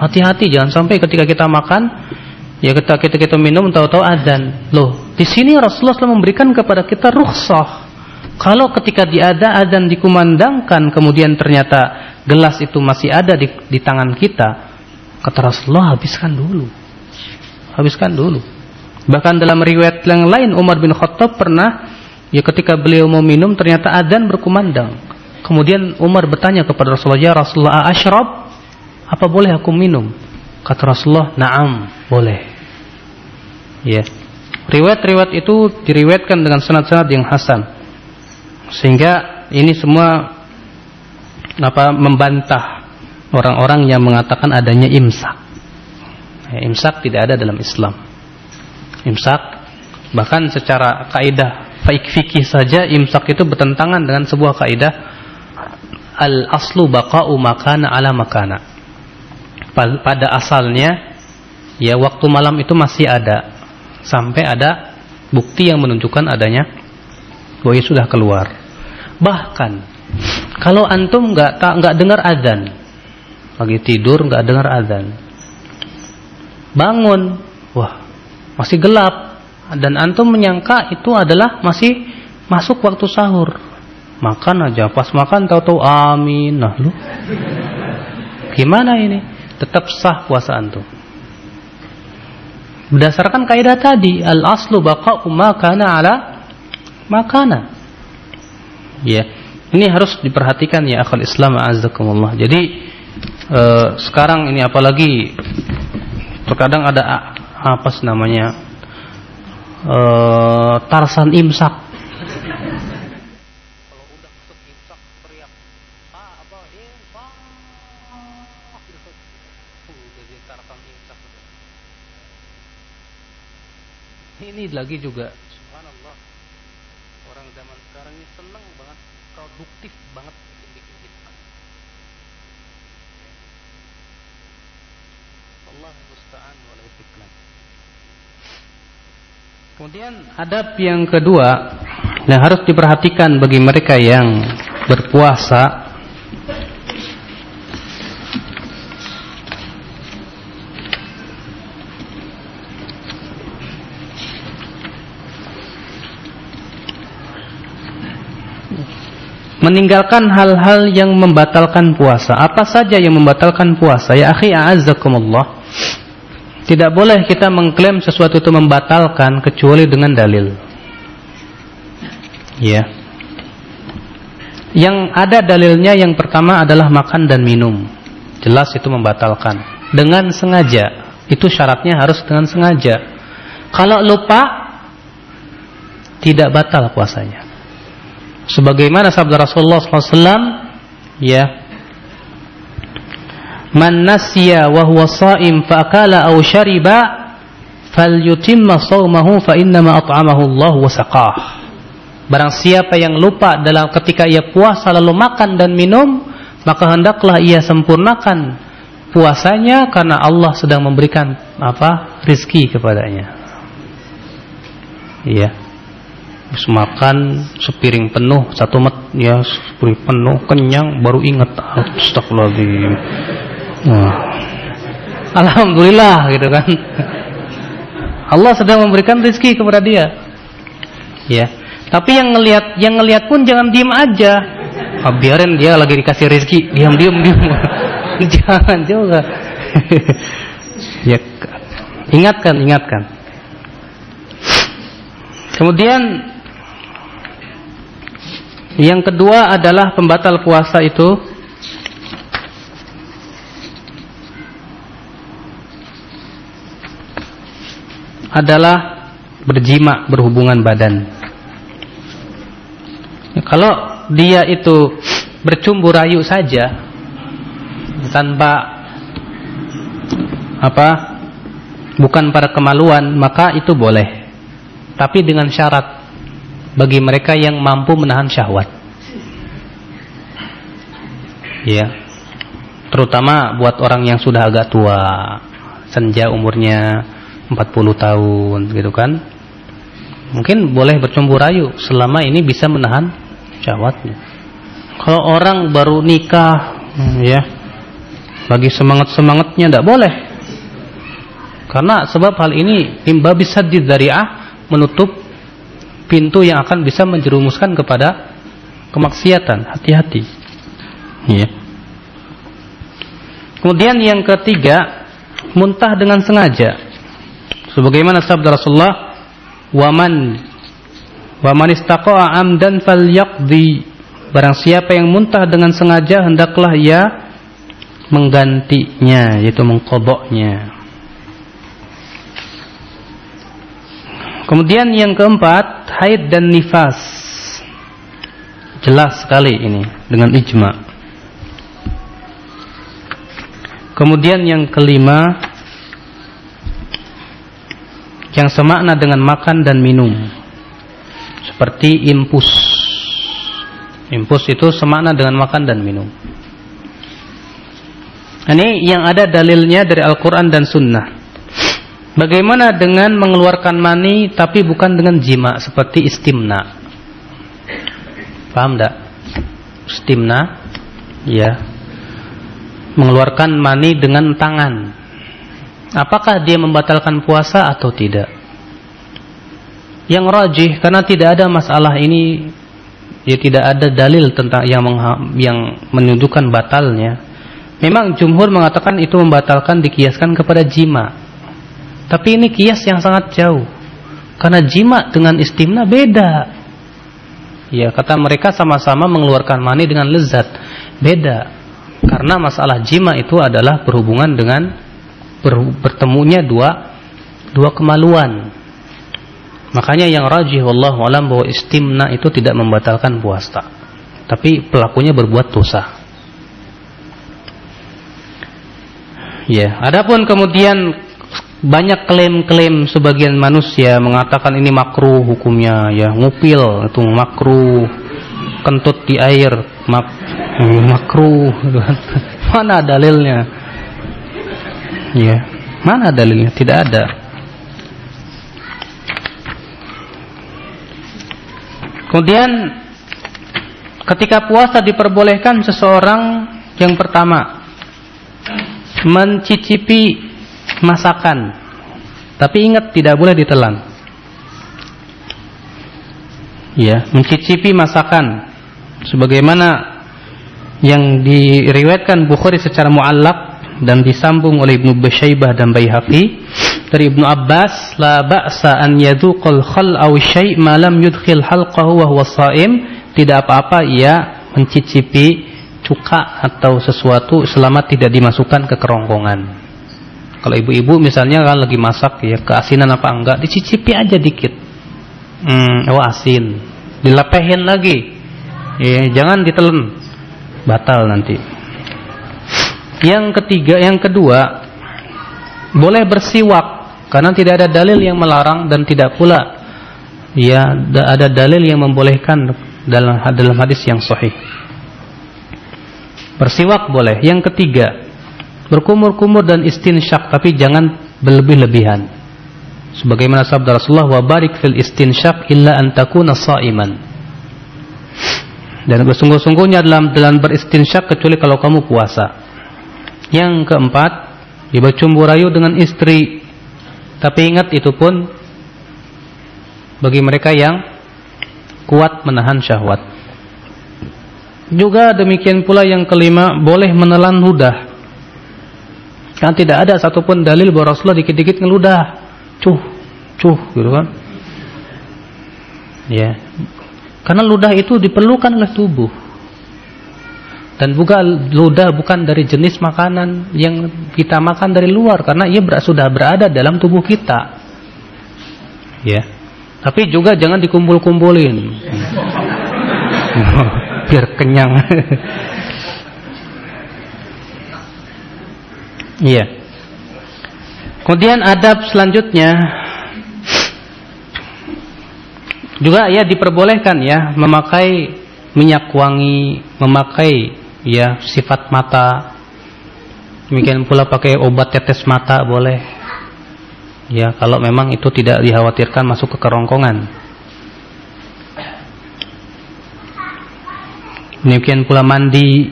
Hati-hati jangan sampai ketika kita makan Ya kita kita kita minum tahu-tahu adzan. Loh, di sini Rasulullah SAW memberikan kepada kita rukhsah. Kalau ketika diada adzan dikumandangkan kemudian ternyata gelas itu masih ada di, di tangan kita, kata Rasulullah habiskan dulu. Habiskan dulu. Bahkan dalam riwayat yang lain Umar bin Khattab pernah ya ketika beliau mau minum ternyata adzan berkumandang. Kemudian Umar bertanya kepada Rasulullah, "Ya Rasulullah, asyrab? Apa boleh aku minum?" Kata Rasulullah, "Na'am, boleh." Ya. Riwayat-riwayat itu diriwayatkan dengan sanad-sanad yang hasan. Sehingga ini semua apa membantah orang-orang yang mengatakan adanya imsak. Ya, imsak tidak ada dalam Islam. Imsak bahkan secara kaidah fikih saja imsak itu bertentangan dengan sebuah kaidah al aslu baqa'u makana ala makana. Pada asalnya ya waktu malam itu masih ada sampai ada bukti yang menunjukkan adanya buaya sudah keluar. Bahkan kalau antum nggak nggak dengar adzan, lagi tidur nggak dengar adzan, bangun, wah masih gelap dan antum menyangka itu adalah masih masuk waktu sahur. Makan aja, pas makan tahu-tahu amin. Nah lu gimana ini? Tetap sah puasa antum. Berdasarkan kaidah tadi, al aslu baqa'u ma kana ala makana. Ya. Ini harus diperhatikan ya akal Islam azzakumullah. Jadi eh, sekarang ini apalagi terkadang ada apa sih namanya? Eh, tarsan imsak ini lagi juga subhanallah orang zaman sekarang ini senang banget produktif banget bikin-bikin bid'ah Allah musta'an wala Kemudian adab yang kedua yang harus diperhatikan bagi mereka yang berpuasa meninggalkan hal-hal yang membatalkan puasa. Apa saja yang membatalkan puasa? Ya akhi a'azzakumullah. Tidak boleh kita mengklaim sesuatu itu membatalkan kecuali dengan dalil. Ya. Yang ada dalilnya yang pertama adalah makan dan minum. Jelas itu membatalkan. Dengan sengaja. Itu syaratnya harus dengan sengaja. Kalau lupa tidak batal puasanya. Sebagaimana sabda Rasulullah SAW, ya, man nasiya wa huwa sha'im fa akala aw shariba falyutimma shaumahu fa innama at'amahu Allah wa saqah. Barang siapa yang lupa dalam ketika ia puasa lalu makan dan minum, maka hendaklah ia sempurnakan puasanya karena Allah sedang memberikan apa? rizki kepadanya. Iya. Habis makan sepiring penuh satu met ya sepiring penuh kenyang baru ingat astagfirullahaladzim Wah. Alhamdulillah gitu kan. Allah sedang memberikan rezeki kepada dia. Ya. Tapi yang ngelihat yang ngelihat pun jangan diem aja. Oh, biarin dia lagi dikasih rezeki, diam diam diam. jangan juga. ya. Ingatkan, ingatkan. Kemudian yang kedua adalah pembatal puasa itu adalah berjima berhubungan badan. Ya, kalau dia itu bercumbu rayu saja tanpa apa bukan pada kemaluan maka itu boleh. Tapi dengan syarat bagi mereka yang mampu menahan syahwat. Ya. Terutama buat orang yang sudah agak tua, senja umurnya 40 tahun gitu kan? Mungkin boleh bercumbu rayu selama ini bisa menahan syahwatnya kalau orang baru nikah hmm, ya lagi semangat-semangatnya tidak boleh. Karena sebab hal ini imbabis sadid dari'ah menutup pintu yang akan bisa menjerumuskan kepada kemaksiatan. Hati-hati. Ya. Kemudian yang ketiga muntah dengan sengaja Sebagaimana sabda Rasulullah, "Waman waman istaqa'a amdan falyaqdi." Barang siapa yang muntah dengan sengaja hendaklah ia menggantinya, yaitu mengkodoknya. Kemudian yang keempat, haid dan nifas. Jelas sekali ini dengan ijma. Kemudian yang kelima, yang semakna dengan makan dan minum. Seperti impus impus itu semakna dengan makan dan minum. Ini yang ada dalilnya dari Al-Quran dan Sunnah. Bagaimana dengan mengeluarkan mani tapi bukan dengan jima seperti istimna? Paham tidak istimna ya. Mengeluarkan mani dengan tangan apakah dia membatalkan puasa atau tidak? Yang rajih karena tidak ada masalah ini ya tidak ada dalil tentang yang yang menunjukkan batalnya. Memang jumhur mengatakan itu membatalkan dikiaskan kepada jima. Tapi ini kias yang sangat jauh. Karena jima dengan istimna beda. Ya kata mereka sama-sama mengeluarkan mani dengan lezat. Beda. Karena masalah jima itu adalah berhubungan dengan bertemunya dua dua kemaluan. Makanya yang rajih wallahu alam bahwa istimna itu tidak membatalkan puasa. Tapi pelakunya berbuat dosa. Ya, adapun kemudian banyak klaim-klaim sebagian manusia mengatakan ini makruh hukumnya ya ngupil itu makruh kentut di air mak makruh mana dalilnya Ya, mana dalilnya? Tidak ada. Kemudian ketika puasa diperbolehkan seseorang yang pertama mencicipi masakan. Tapi ingat tidak boleh ditelan. Ya, mencicipi masakan sebagaimana yang diriwayatkan Bukhari secara muallak dan disambung oleh Ibnu Basyaibah dan Baihaqi dari Ibnu Abbas la ba'sa an yadhuqal khal aw syai' ma lam yudkhil halqahu wa huwa sha'im tidak apa-apa ia mencicipi cuka atau sesuatu selama tidak dimasukkan ke kerongkongan. Kalau ibu-ibu misalnya kan lagi masak ya keasinan apa enggak dicicipi aja dikit. Hmm, oh asin. Dilepehin lagi. Ya, jangan ditelen. Batal nanti. Yang ketiga, yang kedua, boleh bersiwak karena tidak ada dalil yang melarang dan tidak pula ya ada dalil yang membolehkan dalam dalam hadis yang sahih. Bersiwak boleh. Yang ketiga, berkumur-kumur dan istinsyak tapi jangan berlebih-lebihan. Sebagaimana sabda Rasulullah wa barik fil istinsyak illa an takuna. Dan bersungguh-sungguhnya dalam dalam beristinsyak kecuali kalau kamu puasa. Yang keempat, ya bercumbu rayu dengan istri. Tapi ingat itu pun bagi mereka yang kuat menahan syahwat. Juga demikian pula yang kelima boleh menelan ludah. Kan tidak ada satupun dalil bahwa Rasulullah dikit-dikit ngeludah. Cuh, cuh gitu kan. Ya. Karena ludah itu diperlukan oleh tubuh. Dan juga ludah bukan dari jenis makanan yang kita makan dari luar karena ia sudah berada dalam tubuh kita. Ya. Tapi juga jangan dikumpul-kumpulin. biar kenyang. Iya. Kemudian adab selanjutnya juga ya diperbolehkan ya memakai minyak wangi, memakai ya sifat mata. Demikian pula pakai obat tetes mata boleh. Ya, kalau memang itu tidak dikhawatirkan masuk ke kerongkongan. Demikian pula mandi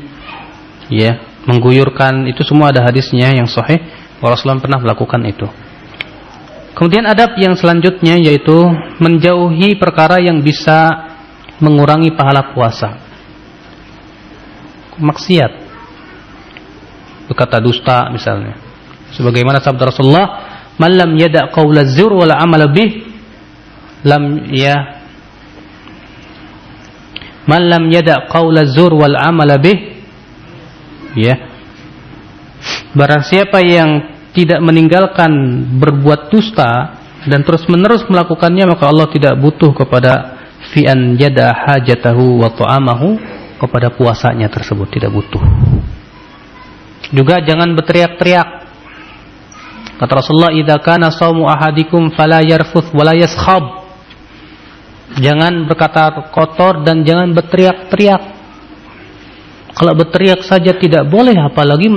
ya, mengguyurkan itu semua ada hadisnya yang sahih. Rasulullah pernah melakukan itu. Kemudian adab yang selanjutnya yaitu menjauhi perkara yang bisa mengurangi pahala puasa. Maksiat. Berkata dusta misalnya. Sebagaimana sabda Rasulullah, "Man lam yada' qaula zur wal amala bih lam ya man lam yada qaula zur wal amala bih ya barang siapa yang tidak meninggalkan berbuat dusta dan terus menerus melakukannya maka Allah tidak butuh kepada fi an yada hajatahu wa ta'amahu kepada puasanya tersebut tidak butuh juga jangan berteriak-teriak kata Rasulullah idza kana saumu ahadikum fala yarfuth wala yaskhab Jangan berkata kotor dan jangan berteriak-teriak. Kalau berteriak saja tidak boleh, apalagi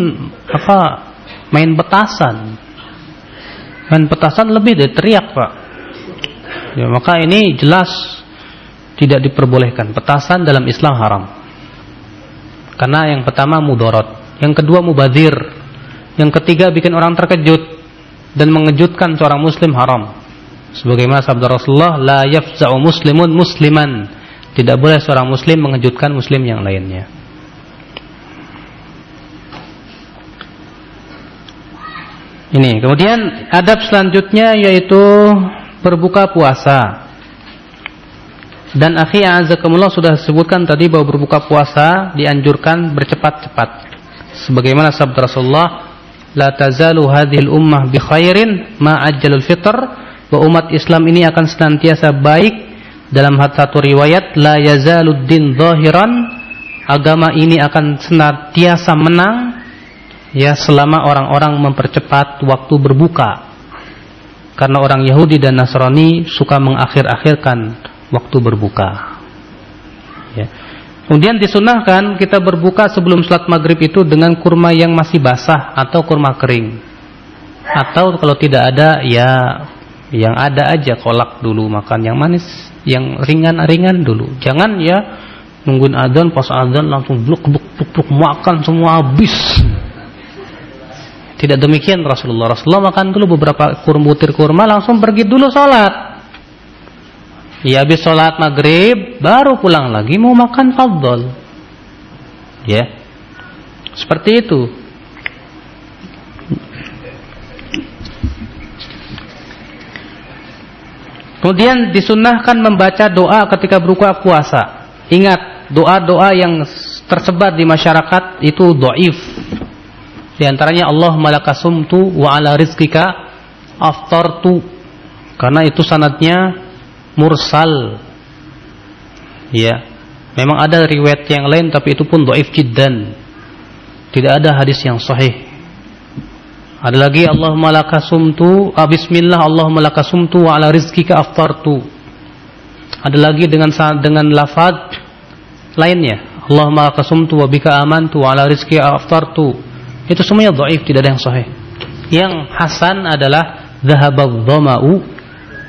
apa main petasan. Main petasan lebih dari teriak, Pak. Ya, maka ini jelas tidak diperbolehkan. Petasan dalam Islam haram. Karena yang pertama mudorot, yang kedua mubazir, yang ketiga bikin orang terkejut dan mengejutkan seorang muslim haram. Sebagaimana sabda Rasulullah, la yafza'u muslimun musliman. Tidak boleh seorang muslim mengejutkan muslim yang lainnya. Ini, kemudian adab selanjutnya yaitu berbuka puasa. Dan akhi azakumullah sudah sebutkan tadi bahwa berbuka puasa dianjurkan bercepat-cepat. Sebagaimana sabda Rasulullah, la tazalu hadhil ummah bi khairin ma ajjalul fitr. Bahwa umat Islam ini akan senantiasa baik. Dalam satu riwayat la yazaluddin zahiran. Agama ini akan senantiasa menang ya selama orang-orang mempercepat waktu berbuka. Karena orang Yahudi dan Nasrani suka mengakhir-akhirkan waktu berbuka. Ya. kemudian disunahkan kita berbuka sebelum sholat maghrib itu dengan kurma yang masih basah atau kurma kering. Atau kalau tidak ada ya yang ada aja kolak dulu makan yang manis yang ringan-ringan dulu. Jangan ya nungguin adzan pas adzan langsung bluk bluk bluk, bluk makan semua habis. Tidak demikian Rasulullah. Rasulullah makan dulu beberapa butir kurma langsung pergi dulu sholat ya habis sholat maghrib baru pulang lagi mau makan fadl ya seperti itu Kemudian disunahkan membaca doa ketika berbuka puasa. Ingat, doa-doa yang tersebar di masyarakat itu doif. Di antaranya Allah malakasumtu wa ala rizkika aftartu. Karena itu sanadnya mursal. Ya. Memang ada riwayat yang lain tapi itu pun doif jiddan. Tidak ada hadis yang sahih. Ada lagi Allahumma lakasumtu ah, bismillah Allahumma lakasumtu wa ala rizkika aftartu. Ada lagi dengan dengan lafaz lainnya. Allahumma lakasumtu wa bika amantu wa ala rizkika aftartu. Itu semuanya dhaif, tidak ada yang sahih. Yang hasan adalah dhahabadh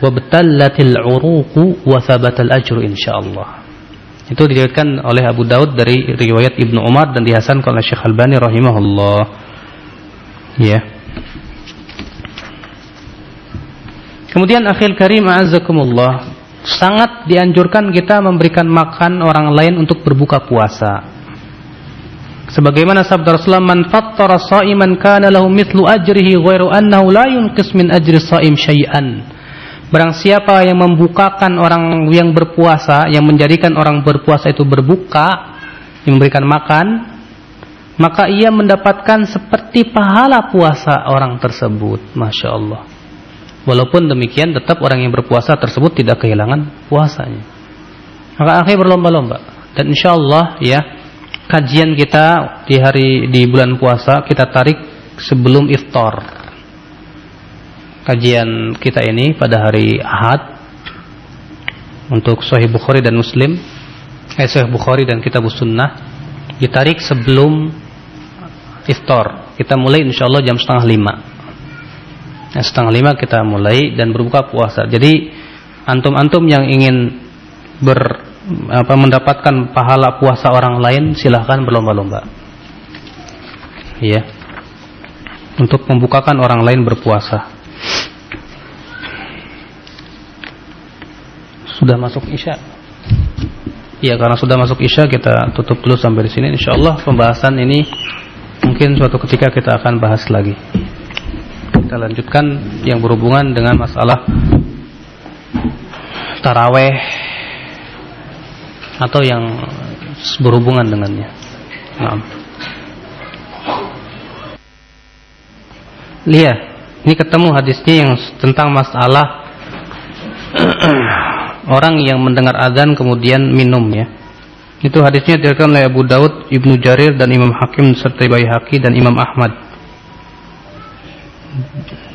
wa batallatil 'uruqu wa thabatal ajru insyaallah. Itu diriwayatkan oleh Abu Daud dari riwayat Ibnu Umar dan dihasankan oleh Syekh Albani rahimahullah. Ya. Kemudian akhir karim azakumullah sangat dianjurkan kita memberikan makan orang lain untuk berbuka puasa. Sebagaimana sabda Rasulullah man fattara sha'iman kana lahu mithlu ajrihi ghairu annahu la yunqis min ajri sha'im syai'an. Barang siapa yang membukakan orang yang berpuasa, yang menjadikan orang berpuasa itu berbuka, yang memberikan makan, maka ia mendapatkan seperti pahala puasa orang tersebut. Masya Allah. Walaupun demikian tetap orang yang berpuasa tersebut tidak kehilangan puasanya. Maka akhirnya berlomba-lomba. Dan insya Allah ya kajian kita di hari di bulan puasa kita tarik sebelum iftar. Kajian kita ini pada hari Ahad untuk Sahih Bukhari dan Muslim, eh Sahih Bukhari dan Kitab Sunnah ditarik sebelum iftar. Kita mulai insya Allah jam setengah lima Nah, setengah lima kita mulai dan berbuka puasa. Jadi antum-antum yang ingin ber apa mendapatkan pahala puasa orang lain silahkan berlomba-lomba. Iya. Untuk membukakan orang lain berpuasa. Sudah masuk Isya. Iya, karena sudah masuk Isya kita tutup dulu sampai di sini. Insyaallah pembahasan ini mungkin suatu ketika kita akan bahas lagi kita lanjutkan yang berhubungan dengan masalah taraweh atau yang berhubungan dengannya. Nah. Lihat, ini ketemu hadisnya yang tentang masalah orang yang mendengar adzan kemudian minum ya. Itu hadisnya diriwayatkan oleh Abu Daud, Ibnu Jarir dan Imam Hakim serta Baihaqi dan Imam Ahmad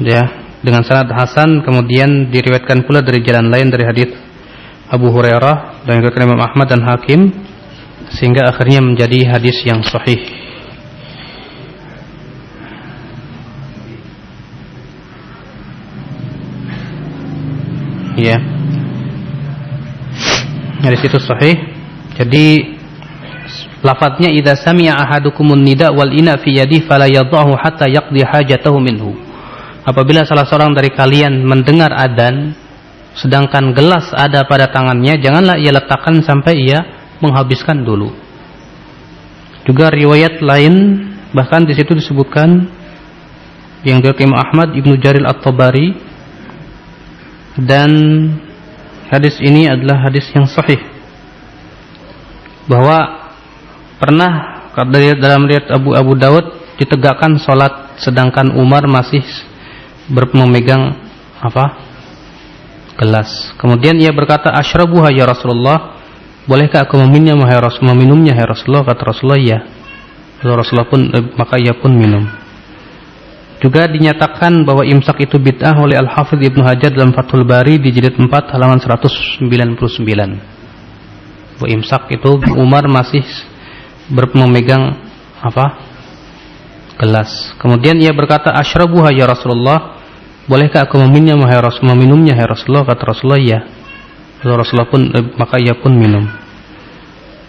ya dengan sanad hasan kemudian diriwayatkan pula dari jalan lain dari hadis Abu Hurairah dan juga Imam Ahmad dan Hakim sehingga akhirnya menjadi hadis yang sahih. Ya. Hadis itu sahih. Jadi lafadznya idza sami'a ahadukumun nida wal ina fi yadihi fala yadhahu hatta yaqdi hajatahu minhu apabila salah seorang dari kalian mendengar adan sedangkan gelas ada pada tangannya janganlah ia letakkan sampai ia menghabiskan dulu juga riwayat lain bahkan di situ disebutkan yang dari Imam Ahmad Ibnu Jaril At-Tabari dan hadis ini adalah hadis yang sahih bahwa pernah dalam riwayat Abu Abu Dawud ditegakkan sholat sedangkan Umar masih memegang apa gelas. Kemudian ia berkata, "Asyrabuha ya Rasulullah." Bolehkah aku meminumnya wahai Rasul? Meminumnya ya Rasulullah? Kata Rasulullah, "Ya." Rasulullah pun eh, maka ia pun minum. Juga dinyatakan bahwa imsak itu bid'ah oleh Al-Hafidh Ibnu Hajar dalam Fathul Bari di jilid 4 halaman 199. Bahwa imsak itu Umar masih memegang apa? gelas. Kemudian ia berkata, "Asyrabuha ya Rasulullah." Bolehkah aku meminumnya wahai Rasul meminumnya hai Rasulullah kata Rasulullah ya. Rasulullah pun eh, maka ia pun minum.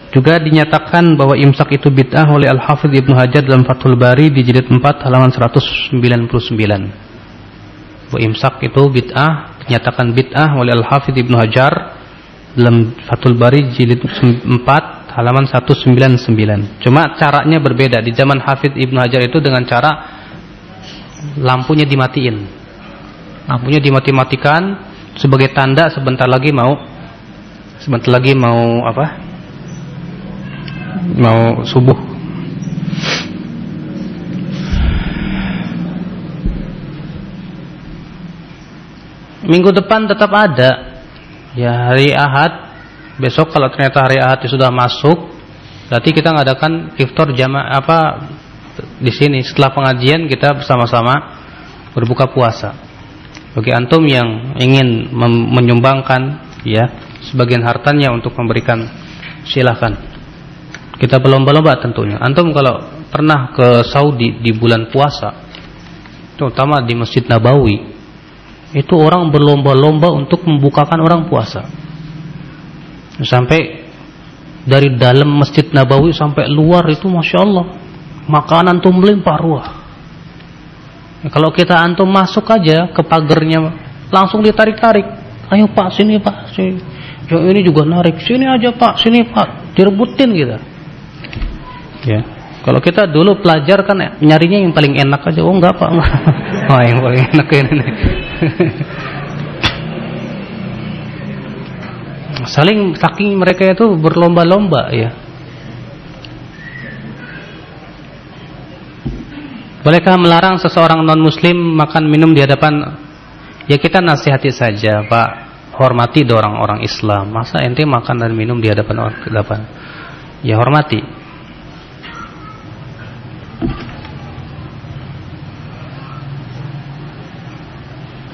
Juga dinyatakan bahwa imsak itu bid'ah oleh Al-Hafidh Ibnu Hajar dalam Fathul Bari di jilid 4 halaman 199. Bahwa imsak itu bid'ah dinyatakan bid'ah oleh Al-Hafidh Ibnu Hajar dalam Fathul Bari jilid 4 halaman 199. Cuma caranya berbeda. Di zaman Hafidh Ibnu Hajar itu dengan cara lampunya dimatiin lampunya dimati-matikan sebagai tanda sebentar lagi mau sebentar lagi mau apa mau subuh. Minggu depan tetap ada. Ya hari Ahad. Besok kalau ternyata hari Ahad sudah masuk, berarti kita ngadakan iftar jamaah apa di sini setelah pengajian kita bersama-sama berbuka puasa. Bagi antum yang ingin menyumbangkan ya sebagian hartanya untuk memberikan silahkan. Kita berlomba-lomba tentunya. Antum kalau pernah ke Saudi di bulan puasa, terutama di Masjid Nabawi, itu orang berlomba-lomba untuk membukakan orang puasa. Sampai dari dalam Masjid Nabawi sampai luar itu Masya Allah makanan tuh melimpah ruah kalau kita antum masuk aja ke pagernya langsung ditarik-tarik. Ayo Pak sini Pak sini. Yang ini juga narik. Sini aja Pak, sini Pak. Direbutin gitu. Ya. Kalau kita dulu pelajar kan nyarinya yang paling enak aja. Oh enggak Pak. oh yang paling enak ini. Saling saking mereka itu berlomba-lomba ya. Bolehkah melarang seseorang non muslim makan minum di hadapan Ya kita nasihati saja Pak Hormati orang-orang Islam Masa ente makan dan minum di hadapan orang hadapan Ya hormati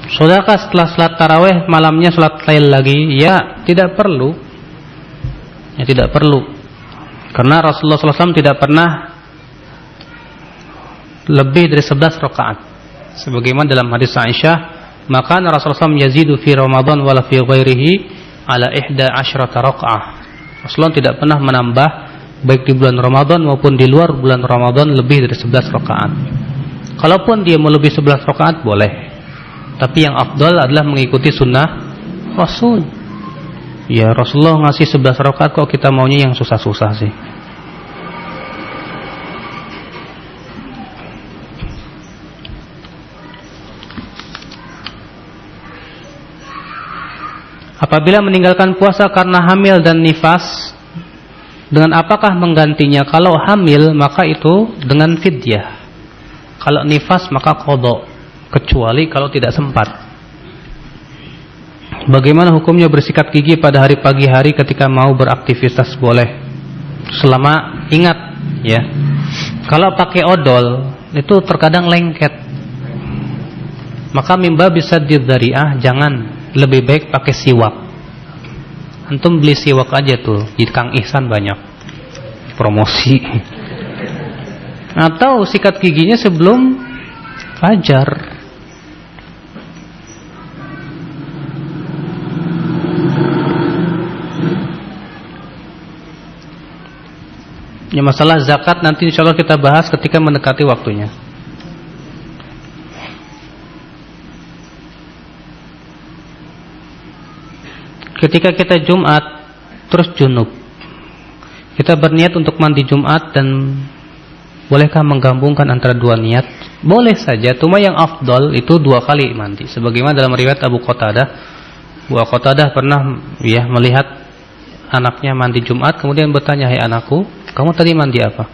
Sudahkah setelah salat taraweh malamnya salat lain lagi? Ya, tidak perlu. Ya tidak perlu. Karena Rasulullah SAW tidak pernah lebih dari 11 rakaat. Sebagaimana dalam hadis Aisyah, maka Rasulullah SAW yazidu fi Ramadan wala fi ghairihi ala ihda asyrata rakaah. Rasulullah tidak pernah menambah baik di bulan Ramadan maupun di luar bulan Ramadan lebih dari 11 rakaat. Kalaupun dia lebih 11 rakaat boleh. Tapi yang afdal adalah mengikuti sunnah Rasul. Ya Rasulullah ngasih 11 rakaat kok kita maunya yang susah-susah sih. Apabila meninggalkan puasa karena hamil dan nifas, dengan apakah menggantinya? Kalau hamil maka itu dengan fidyah. Kalau nifas maka kodok, kecuali kalau tidak sempat. Bagaimana hukumnya bersikat gigi pada hari pagi hari ketika mau beraktivitas boleh? Selama ingat ya. Kalau pakai odol itu terkadang lengket. Maka mimba bisa didariah jangan lebih baik pakai siwak. Antum beli siwak aja tuh di Kang Ihsan banyak promosi. Atau sikat giginya sebelum fajar. Ya masalah zakat nanti insya Allah kita bahas ketika mendekati waktunya. ketika kita Jumat terus junub. Kita berniat untuk mandi Jumat dan bolehkah menggabungkan antara dua niat? Boleh saja cuma yang afdol itu dua kali mandi. Sebagaimana dalam riwayat Abu Qatadah. Abu Qatadah pernah ya melihat anaknya mandi Jumat kemudian bertanya hai anakku kamu tadi mandi apa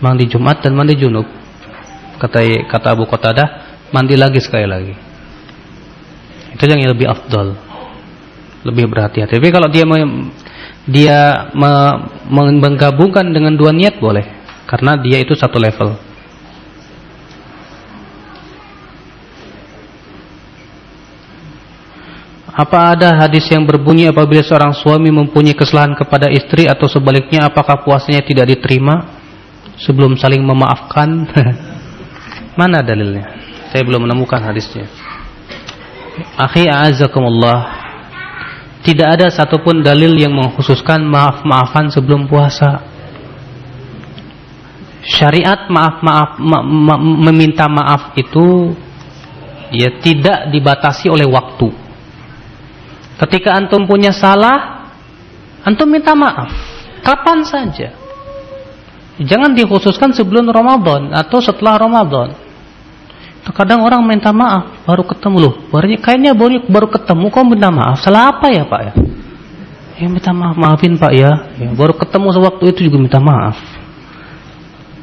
mandi Jumat dan mandi junub kata kata Abu Qatadah mandi lagi sekali lagi itu yang lebih afdol lebih berhati-hati. Tapi kalau dia dia menggabungkan dengan dua niat boleh, karena dia itu satu level. Apa ada hadis yang berbunyi apabila seorang suami mempunyai kesalahan kepada istri atau sebaliknya apakah puasanya tidak diterima sebelum saling memaafkan? Mana dalilnya? Saya belum menemukan hadisnya. Akhi a'azakumullah tidak ada satupun dalil yang mengkhususkan maaf-maafan sebelum puasa. Syariat maaf-maaf ma ma meminta maaf itu ya tidak dibatasi oleh waktu. Ketika antum punya salah, antum minta maaf kapan saja. Jangan dikhususkan sebelum Ramadan atau setelah Ramadan. Terkadang orang minta maaf baru ketemu loh. Barunya kayaknya baru baru ketemu kok minta maaf. Salah apa ya, Pak ya? Ya minta maaf, maafin Pak ya. ya baru ketemu sewaktu itu juga minta maaf.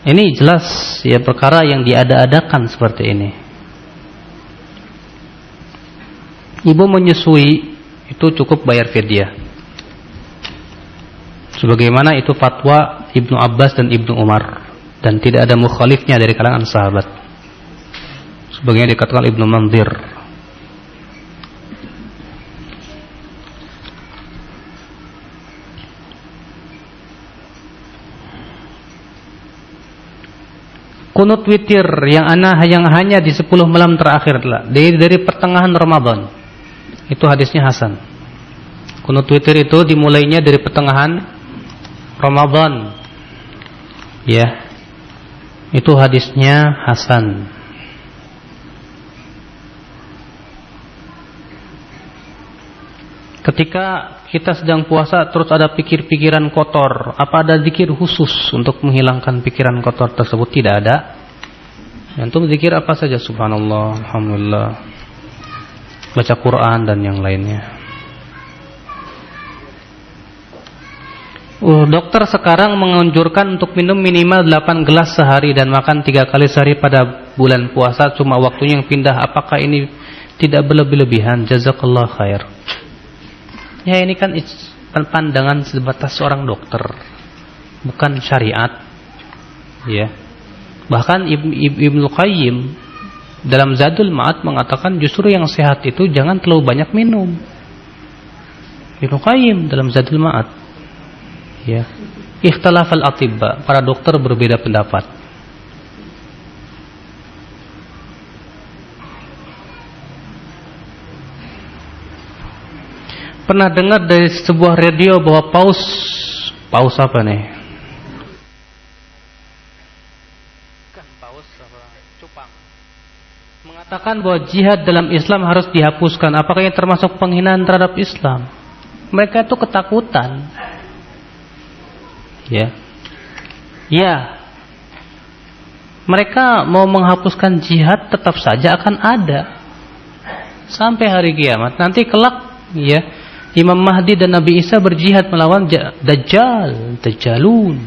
Ini jelas ya perkara yang diada-adakan seperti ini. Ibu menyusui itu cukup bayar fidyah. Sebagaimana itu fatwa Ibnu Abbas dan Ibnu Umar dan tidak ada mukhalifnya dari kalangan sahabat. Sebagaimana dikatakan Ibnu Manzir kunut witir yang ana yang hanya di 10 malam terakhir dari, dari pertengahan Ramadan. Itu hadisnya Hasan. Kunut witir itu dimulainya dari pertengahan Ramadan. Ya. Itu hadisnya Hasan. Ketika kita sedang puasa terus ada pikir-pikiran kotor, apa ada zikir khusus untuk menghilangkan pikiran kotor tersebut? Tidak ada. Untuk zikir apa saja subhanallah, alhamdulillah. Baca Quran dan yang lainnya. Uh, dokter sekarang menganjurkan untuk minum minimal 8 gelas sehari dan makan 3 kali sehari pada bulan puasa cuma waktunya yang pindah. Apakah ini tidak berlebih-lebihan? Jazakallah khair. Ya ini kan pandangan sebatas seorang dokter, bukan syariat. Ya. Bahkan Ibnu Qayyim dalam Zadul Ma'ad mengatakan justru yang sehat itu jangan terlalu banyak minum. Ibnu Qayyim dalam Zadul Ma'ad. Ya. Ikhtilaf al-atibba, para dokter berbeda pendapat. pernah dengar dari sebuah radio bahwa paus paus apa nih? Kan paus apa? Cupang. Mengatakan bahwa jihad dalam Islam harus dihapuskan. Apakah ini termasuk penghinaan terhadap Islam? Mereka itu ketakutan. Ya. Ya. Mereka mau menghapuskan jihad tetap saja akan ada sampai hari kiamat. Nanti kelak ya Imam Mahdi dan Nabi Isa berjihad melawan Dajjal, Dajjalun.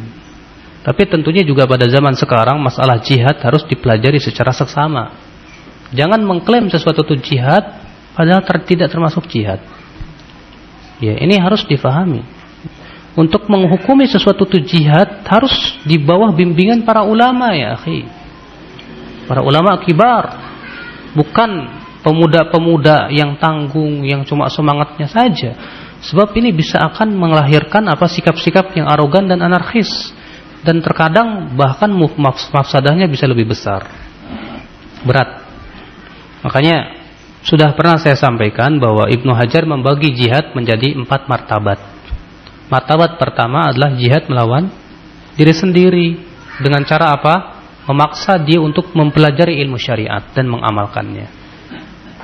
Tapi tentunya juga pada zaman sekarang masalah jihad harus dipelajari secara seksama. Jangan mengklaim sesuatu itu jihad padahal ter tidak termasuk jihad. Ya, ini harus difahami. Untuk menghukumi sesuatu itu jihad harus di bawah bimbingan para ulama ya, akhi. Para ulama kibar. Bukan pemuda-pemuda yang tanggung, yang cuma semangatnya saja. Sebab ini bisa akan melahirkan apa sikap-sikap yang arogan dan anarkis. Dan terkadang bahkan mafsadahnya bisa lebih besar. Berat. Makanya sudah pernah saya sampaikan bahwa Ibnu Hajar membagi jihad menjadi empat martabat. Martabat pertama adalah jihad melawan diri sendiri. Dengan cara apa? Memaksa dia untuk mempelajari ilmu syariat dan mengamalkannya.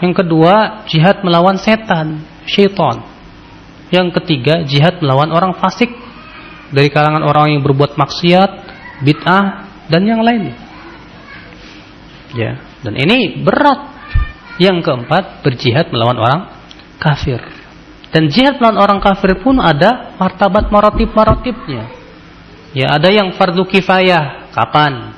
Yang kedua, jihad melawan setan, syaitan. Yang ketiga, jihad melawan orang fasik dari kalangan orang yang berbuat maksiat, bid'ah dan yang lain. Ya, dan ini berat. Yang keempat, berjihad melawan orang kafir. Dan jihad melawan orang kafir pun ada martabat marotip-marotipnya. Ya, ada yang fardu kifayah, kapan?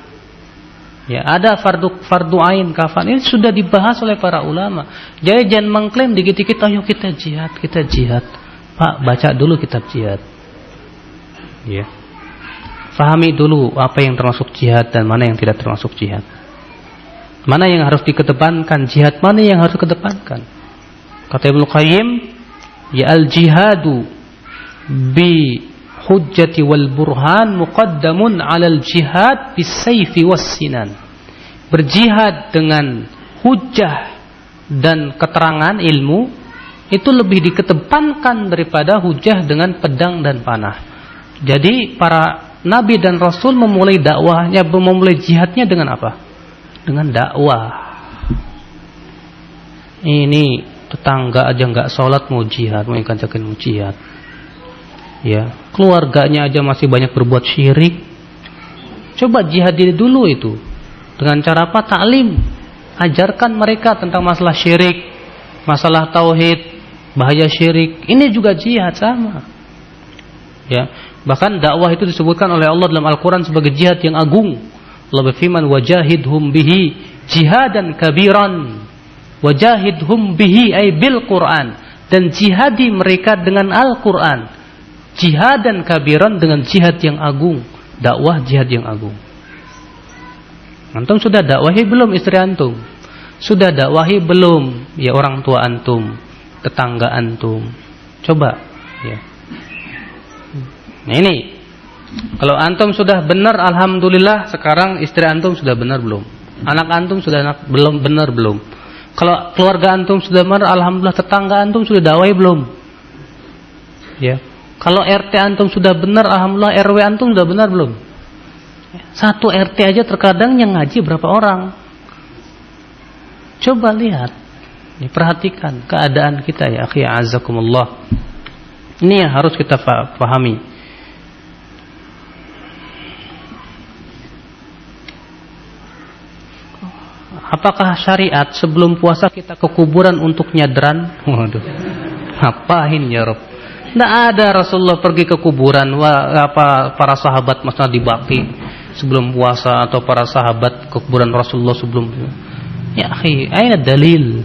Ya, ada fardu fardu ain kafan ini sudah dibahas oleh para ulama. Jadi jangan mengklaim dikit-dikit ayo kita jihad, kita jihad. Pak, baca dulu kitab jihad. Ya. Fahami dulu apa yang termasuk jihad dan mana yang tidak termasuk jihad. Mana yang harus dikedepankan jihad, mana yang harus dikedepankan. Kata Ibnu Qayyim, ya al-jihadu bi hujjati wal burhan muqaddamun alal jihad bisayfi was sinan. Berjihad dengan hujjah dan keterangan ilmu itu lebih dikedepankan daripada hujjah dengan pedang dan panah. Jadi para nabi dan rasul memulai dakwahnya memulai jihadnya dengan apa? Dengan dakwah. Ini tetangga aja nggak sholat mau jihad, mau ikan jihad ya keluarganya aja masih banyak berbuat syirik coba jihad diri dulu itu dengan cara apa taklim ajarkan mereka tentang masalah syirik masalah tauhid bahaya syirik ini juga jihad sama Ya. Bahkan dakwah itu disebutkan oleh Allah dalam Al-Qur'an sebagai jihad yang agung. Allah berfirman wajahidhum bihi jihadan kabiran. Wajahidhum bihi ay bil Qur'an dan jihadi mereka dengan Al-Qur'an. Jihadan kabiran dengan jihad yang agung, dakwah jihad yang agung. Antum sudah dakwahi belum istri antum? Sudah dakwahi belum ya orang tua antum, tetangga antum? Coba ya. Nah ini kalau antum sudah benar alhamdulillah sekarang istri antum sudah benar belum? Anak antum sudah anak, belum benar belum? Kalau keluarga antum sudah benar alhamdulillah tetangga antum sudah dakwah belum? Ya. Kalau RT antum sudah benar alhamdulillah RW antum sudah benar belum? Satu RT aja terkadang yang ngaji berapa orang? Coba lihat. Ini perhatikan keadaan kita ya akhi azakumullah. Ini yang harus kita pahami. Apakah syariat sebelum puasa kita ke kuburan untuk nyadran? Waduh. Ngapain ya Rob? Tidak ada Rasulullah pergi ke kuburan wah, apa para sahabat masa dibaki sebelum puasa atau para sahabat ke kuburan Rasulullah sebelum Ya, akhi, ada dalil?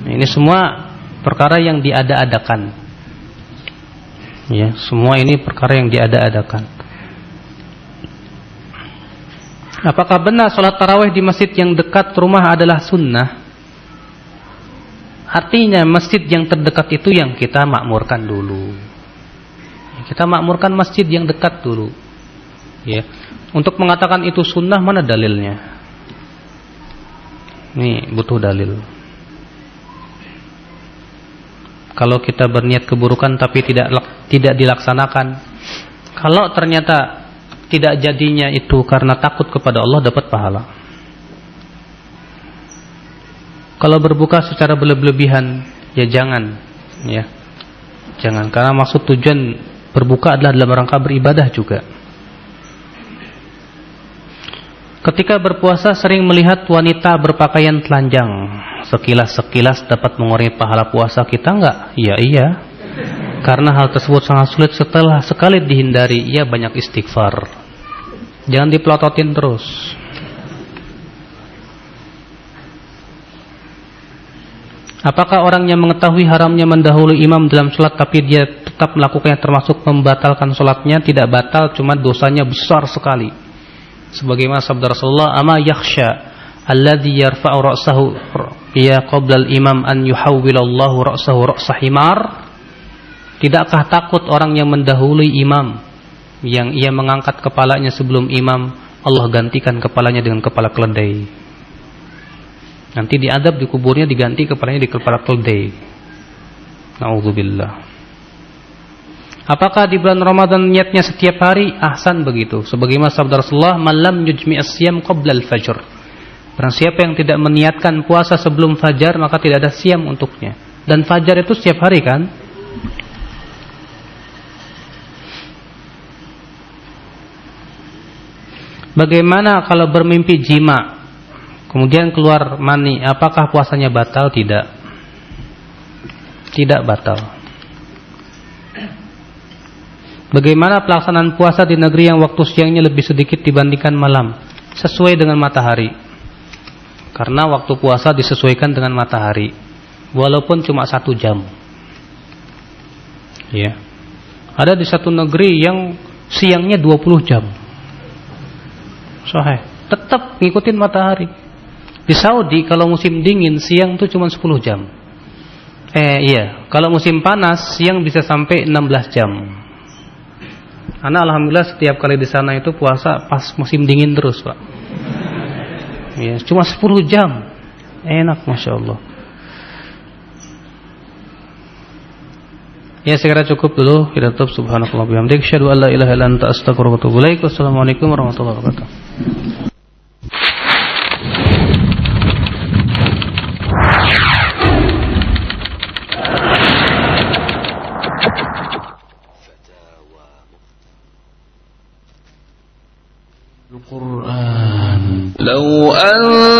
Ini semua perkara yang diada-adakan. Ya, semua ini perkara yang diada-adakan. Apakah benar sholat tarawih di masjid yang dekat rumah adalah sunnah? Artinya masjid yang terdekat itu yang kita makmurkan dulu. Kita makmurkan masjid yang dekat dulu. Ya. Untuk mengatakan itu sunnah mana dalilnya? Ini butuh dalil. Kalau kita berniat keburukan tapi tidak tidak dilaksanakan, kalau ternyata tidak jadinya itu karena takut kepada Allah dapat pahala. Kalau berbuka secara berlebihan, ya jangan, ya. Jangan karena maksud tujuan berbuka adalah dalam rangka beribadah juga. Ketika berpuasa sering melihat wanita berpakaian telanjang. Sekilas-sekilas dapat mengurangi pahala puasa kita enggak? Iya, iya. Karena hal tersebut sangat sulit setelah sekali dihindari, ia banyak istighfar. Jangan dipelototin terus. Apakah orang yang mengetahui haramnya mendahului imam dalam sholat tapi dia tetap melakukannya termasuk membatalkan sholatnya tidak batal cuma dosanya besar sekali. Sebagaimana sabda Rasulullah, "Ama yakhsha alladhi yarfa'u ra'sahu ya qabla al-imam an yuhawwilallahu ra'sahu ra'sa himar?" Tidakkah takut orang yang mendahului imam yang ia mengangkat kepalanya sebelum imam, Allah gantikan kepalanya dengan kepala keledai. Nanti diadab di kuburnya diganti kepalanya di kepala keledai. Nauzubillah. Apakah di bulan Ramadan niatnya setiap hari? Ahsan begitu. Sebagaimana sabda Rasulullah, "Malam yujmi asyam qabla al-fajr." Barang siapa yang tidak meniatkan puasa sebelum fajar, maka tidak ada siam untuknya. Dan fajar itu setiap hari kan? Bagaimana kalau bermimpi jima kemudian keluar mani, apakah puasanya batal? Tidak. Tidak batal. Bagaimana pelaksanaan puasa di negeri yang waktu siangnya lebih sedikit dibandingkan malam? Sesuai dengan matahari. Karena waktu puasa disesuaikan dengan matahari. Walaupun cuma satu jam. Ya. Ada di satu negeri yang siangnya 20 jam. Sahih. Tetap ngikutin matahari. Di Saudi kalau musim dingin siang itu cuma 10 jam. Eh iya, kalau musim panas siang bisa sampai 16 jam. Karena alhamdulillah setiap kali di sana itu puasa pas musim dingin terus, Pak. Ya, cuma 10 jam. Enak Masya Allah. Ya segera cukup dulu kita tutup subhanakallah bihamdik asyhadu an la ilaha illa anta astaghfiruka wa atubu ilaik. Wassalamualaikum warahmatullahi wabarakatuh. القرآن لو أن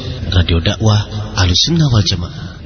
Radio dakwah Ahlussunnah wal Jamaah.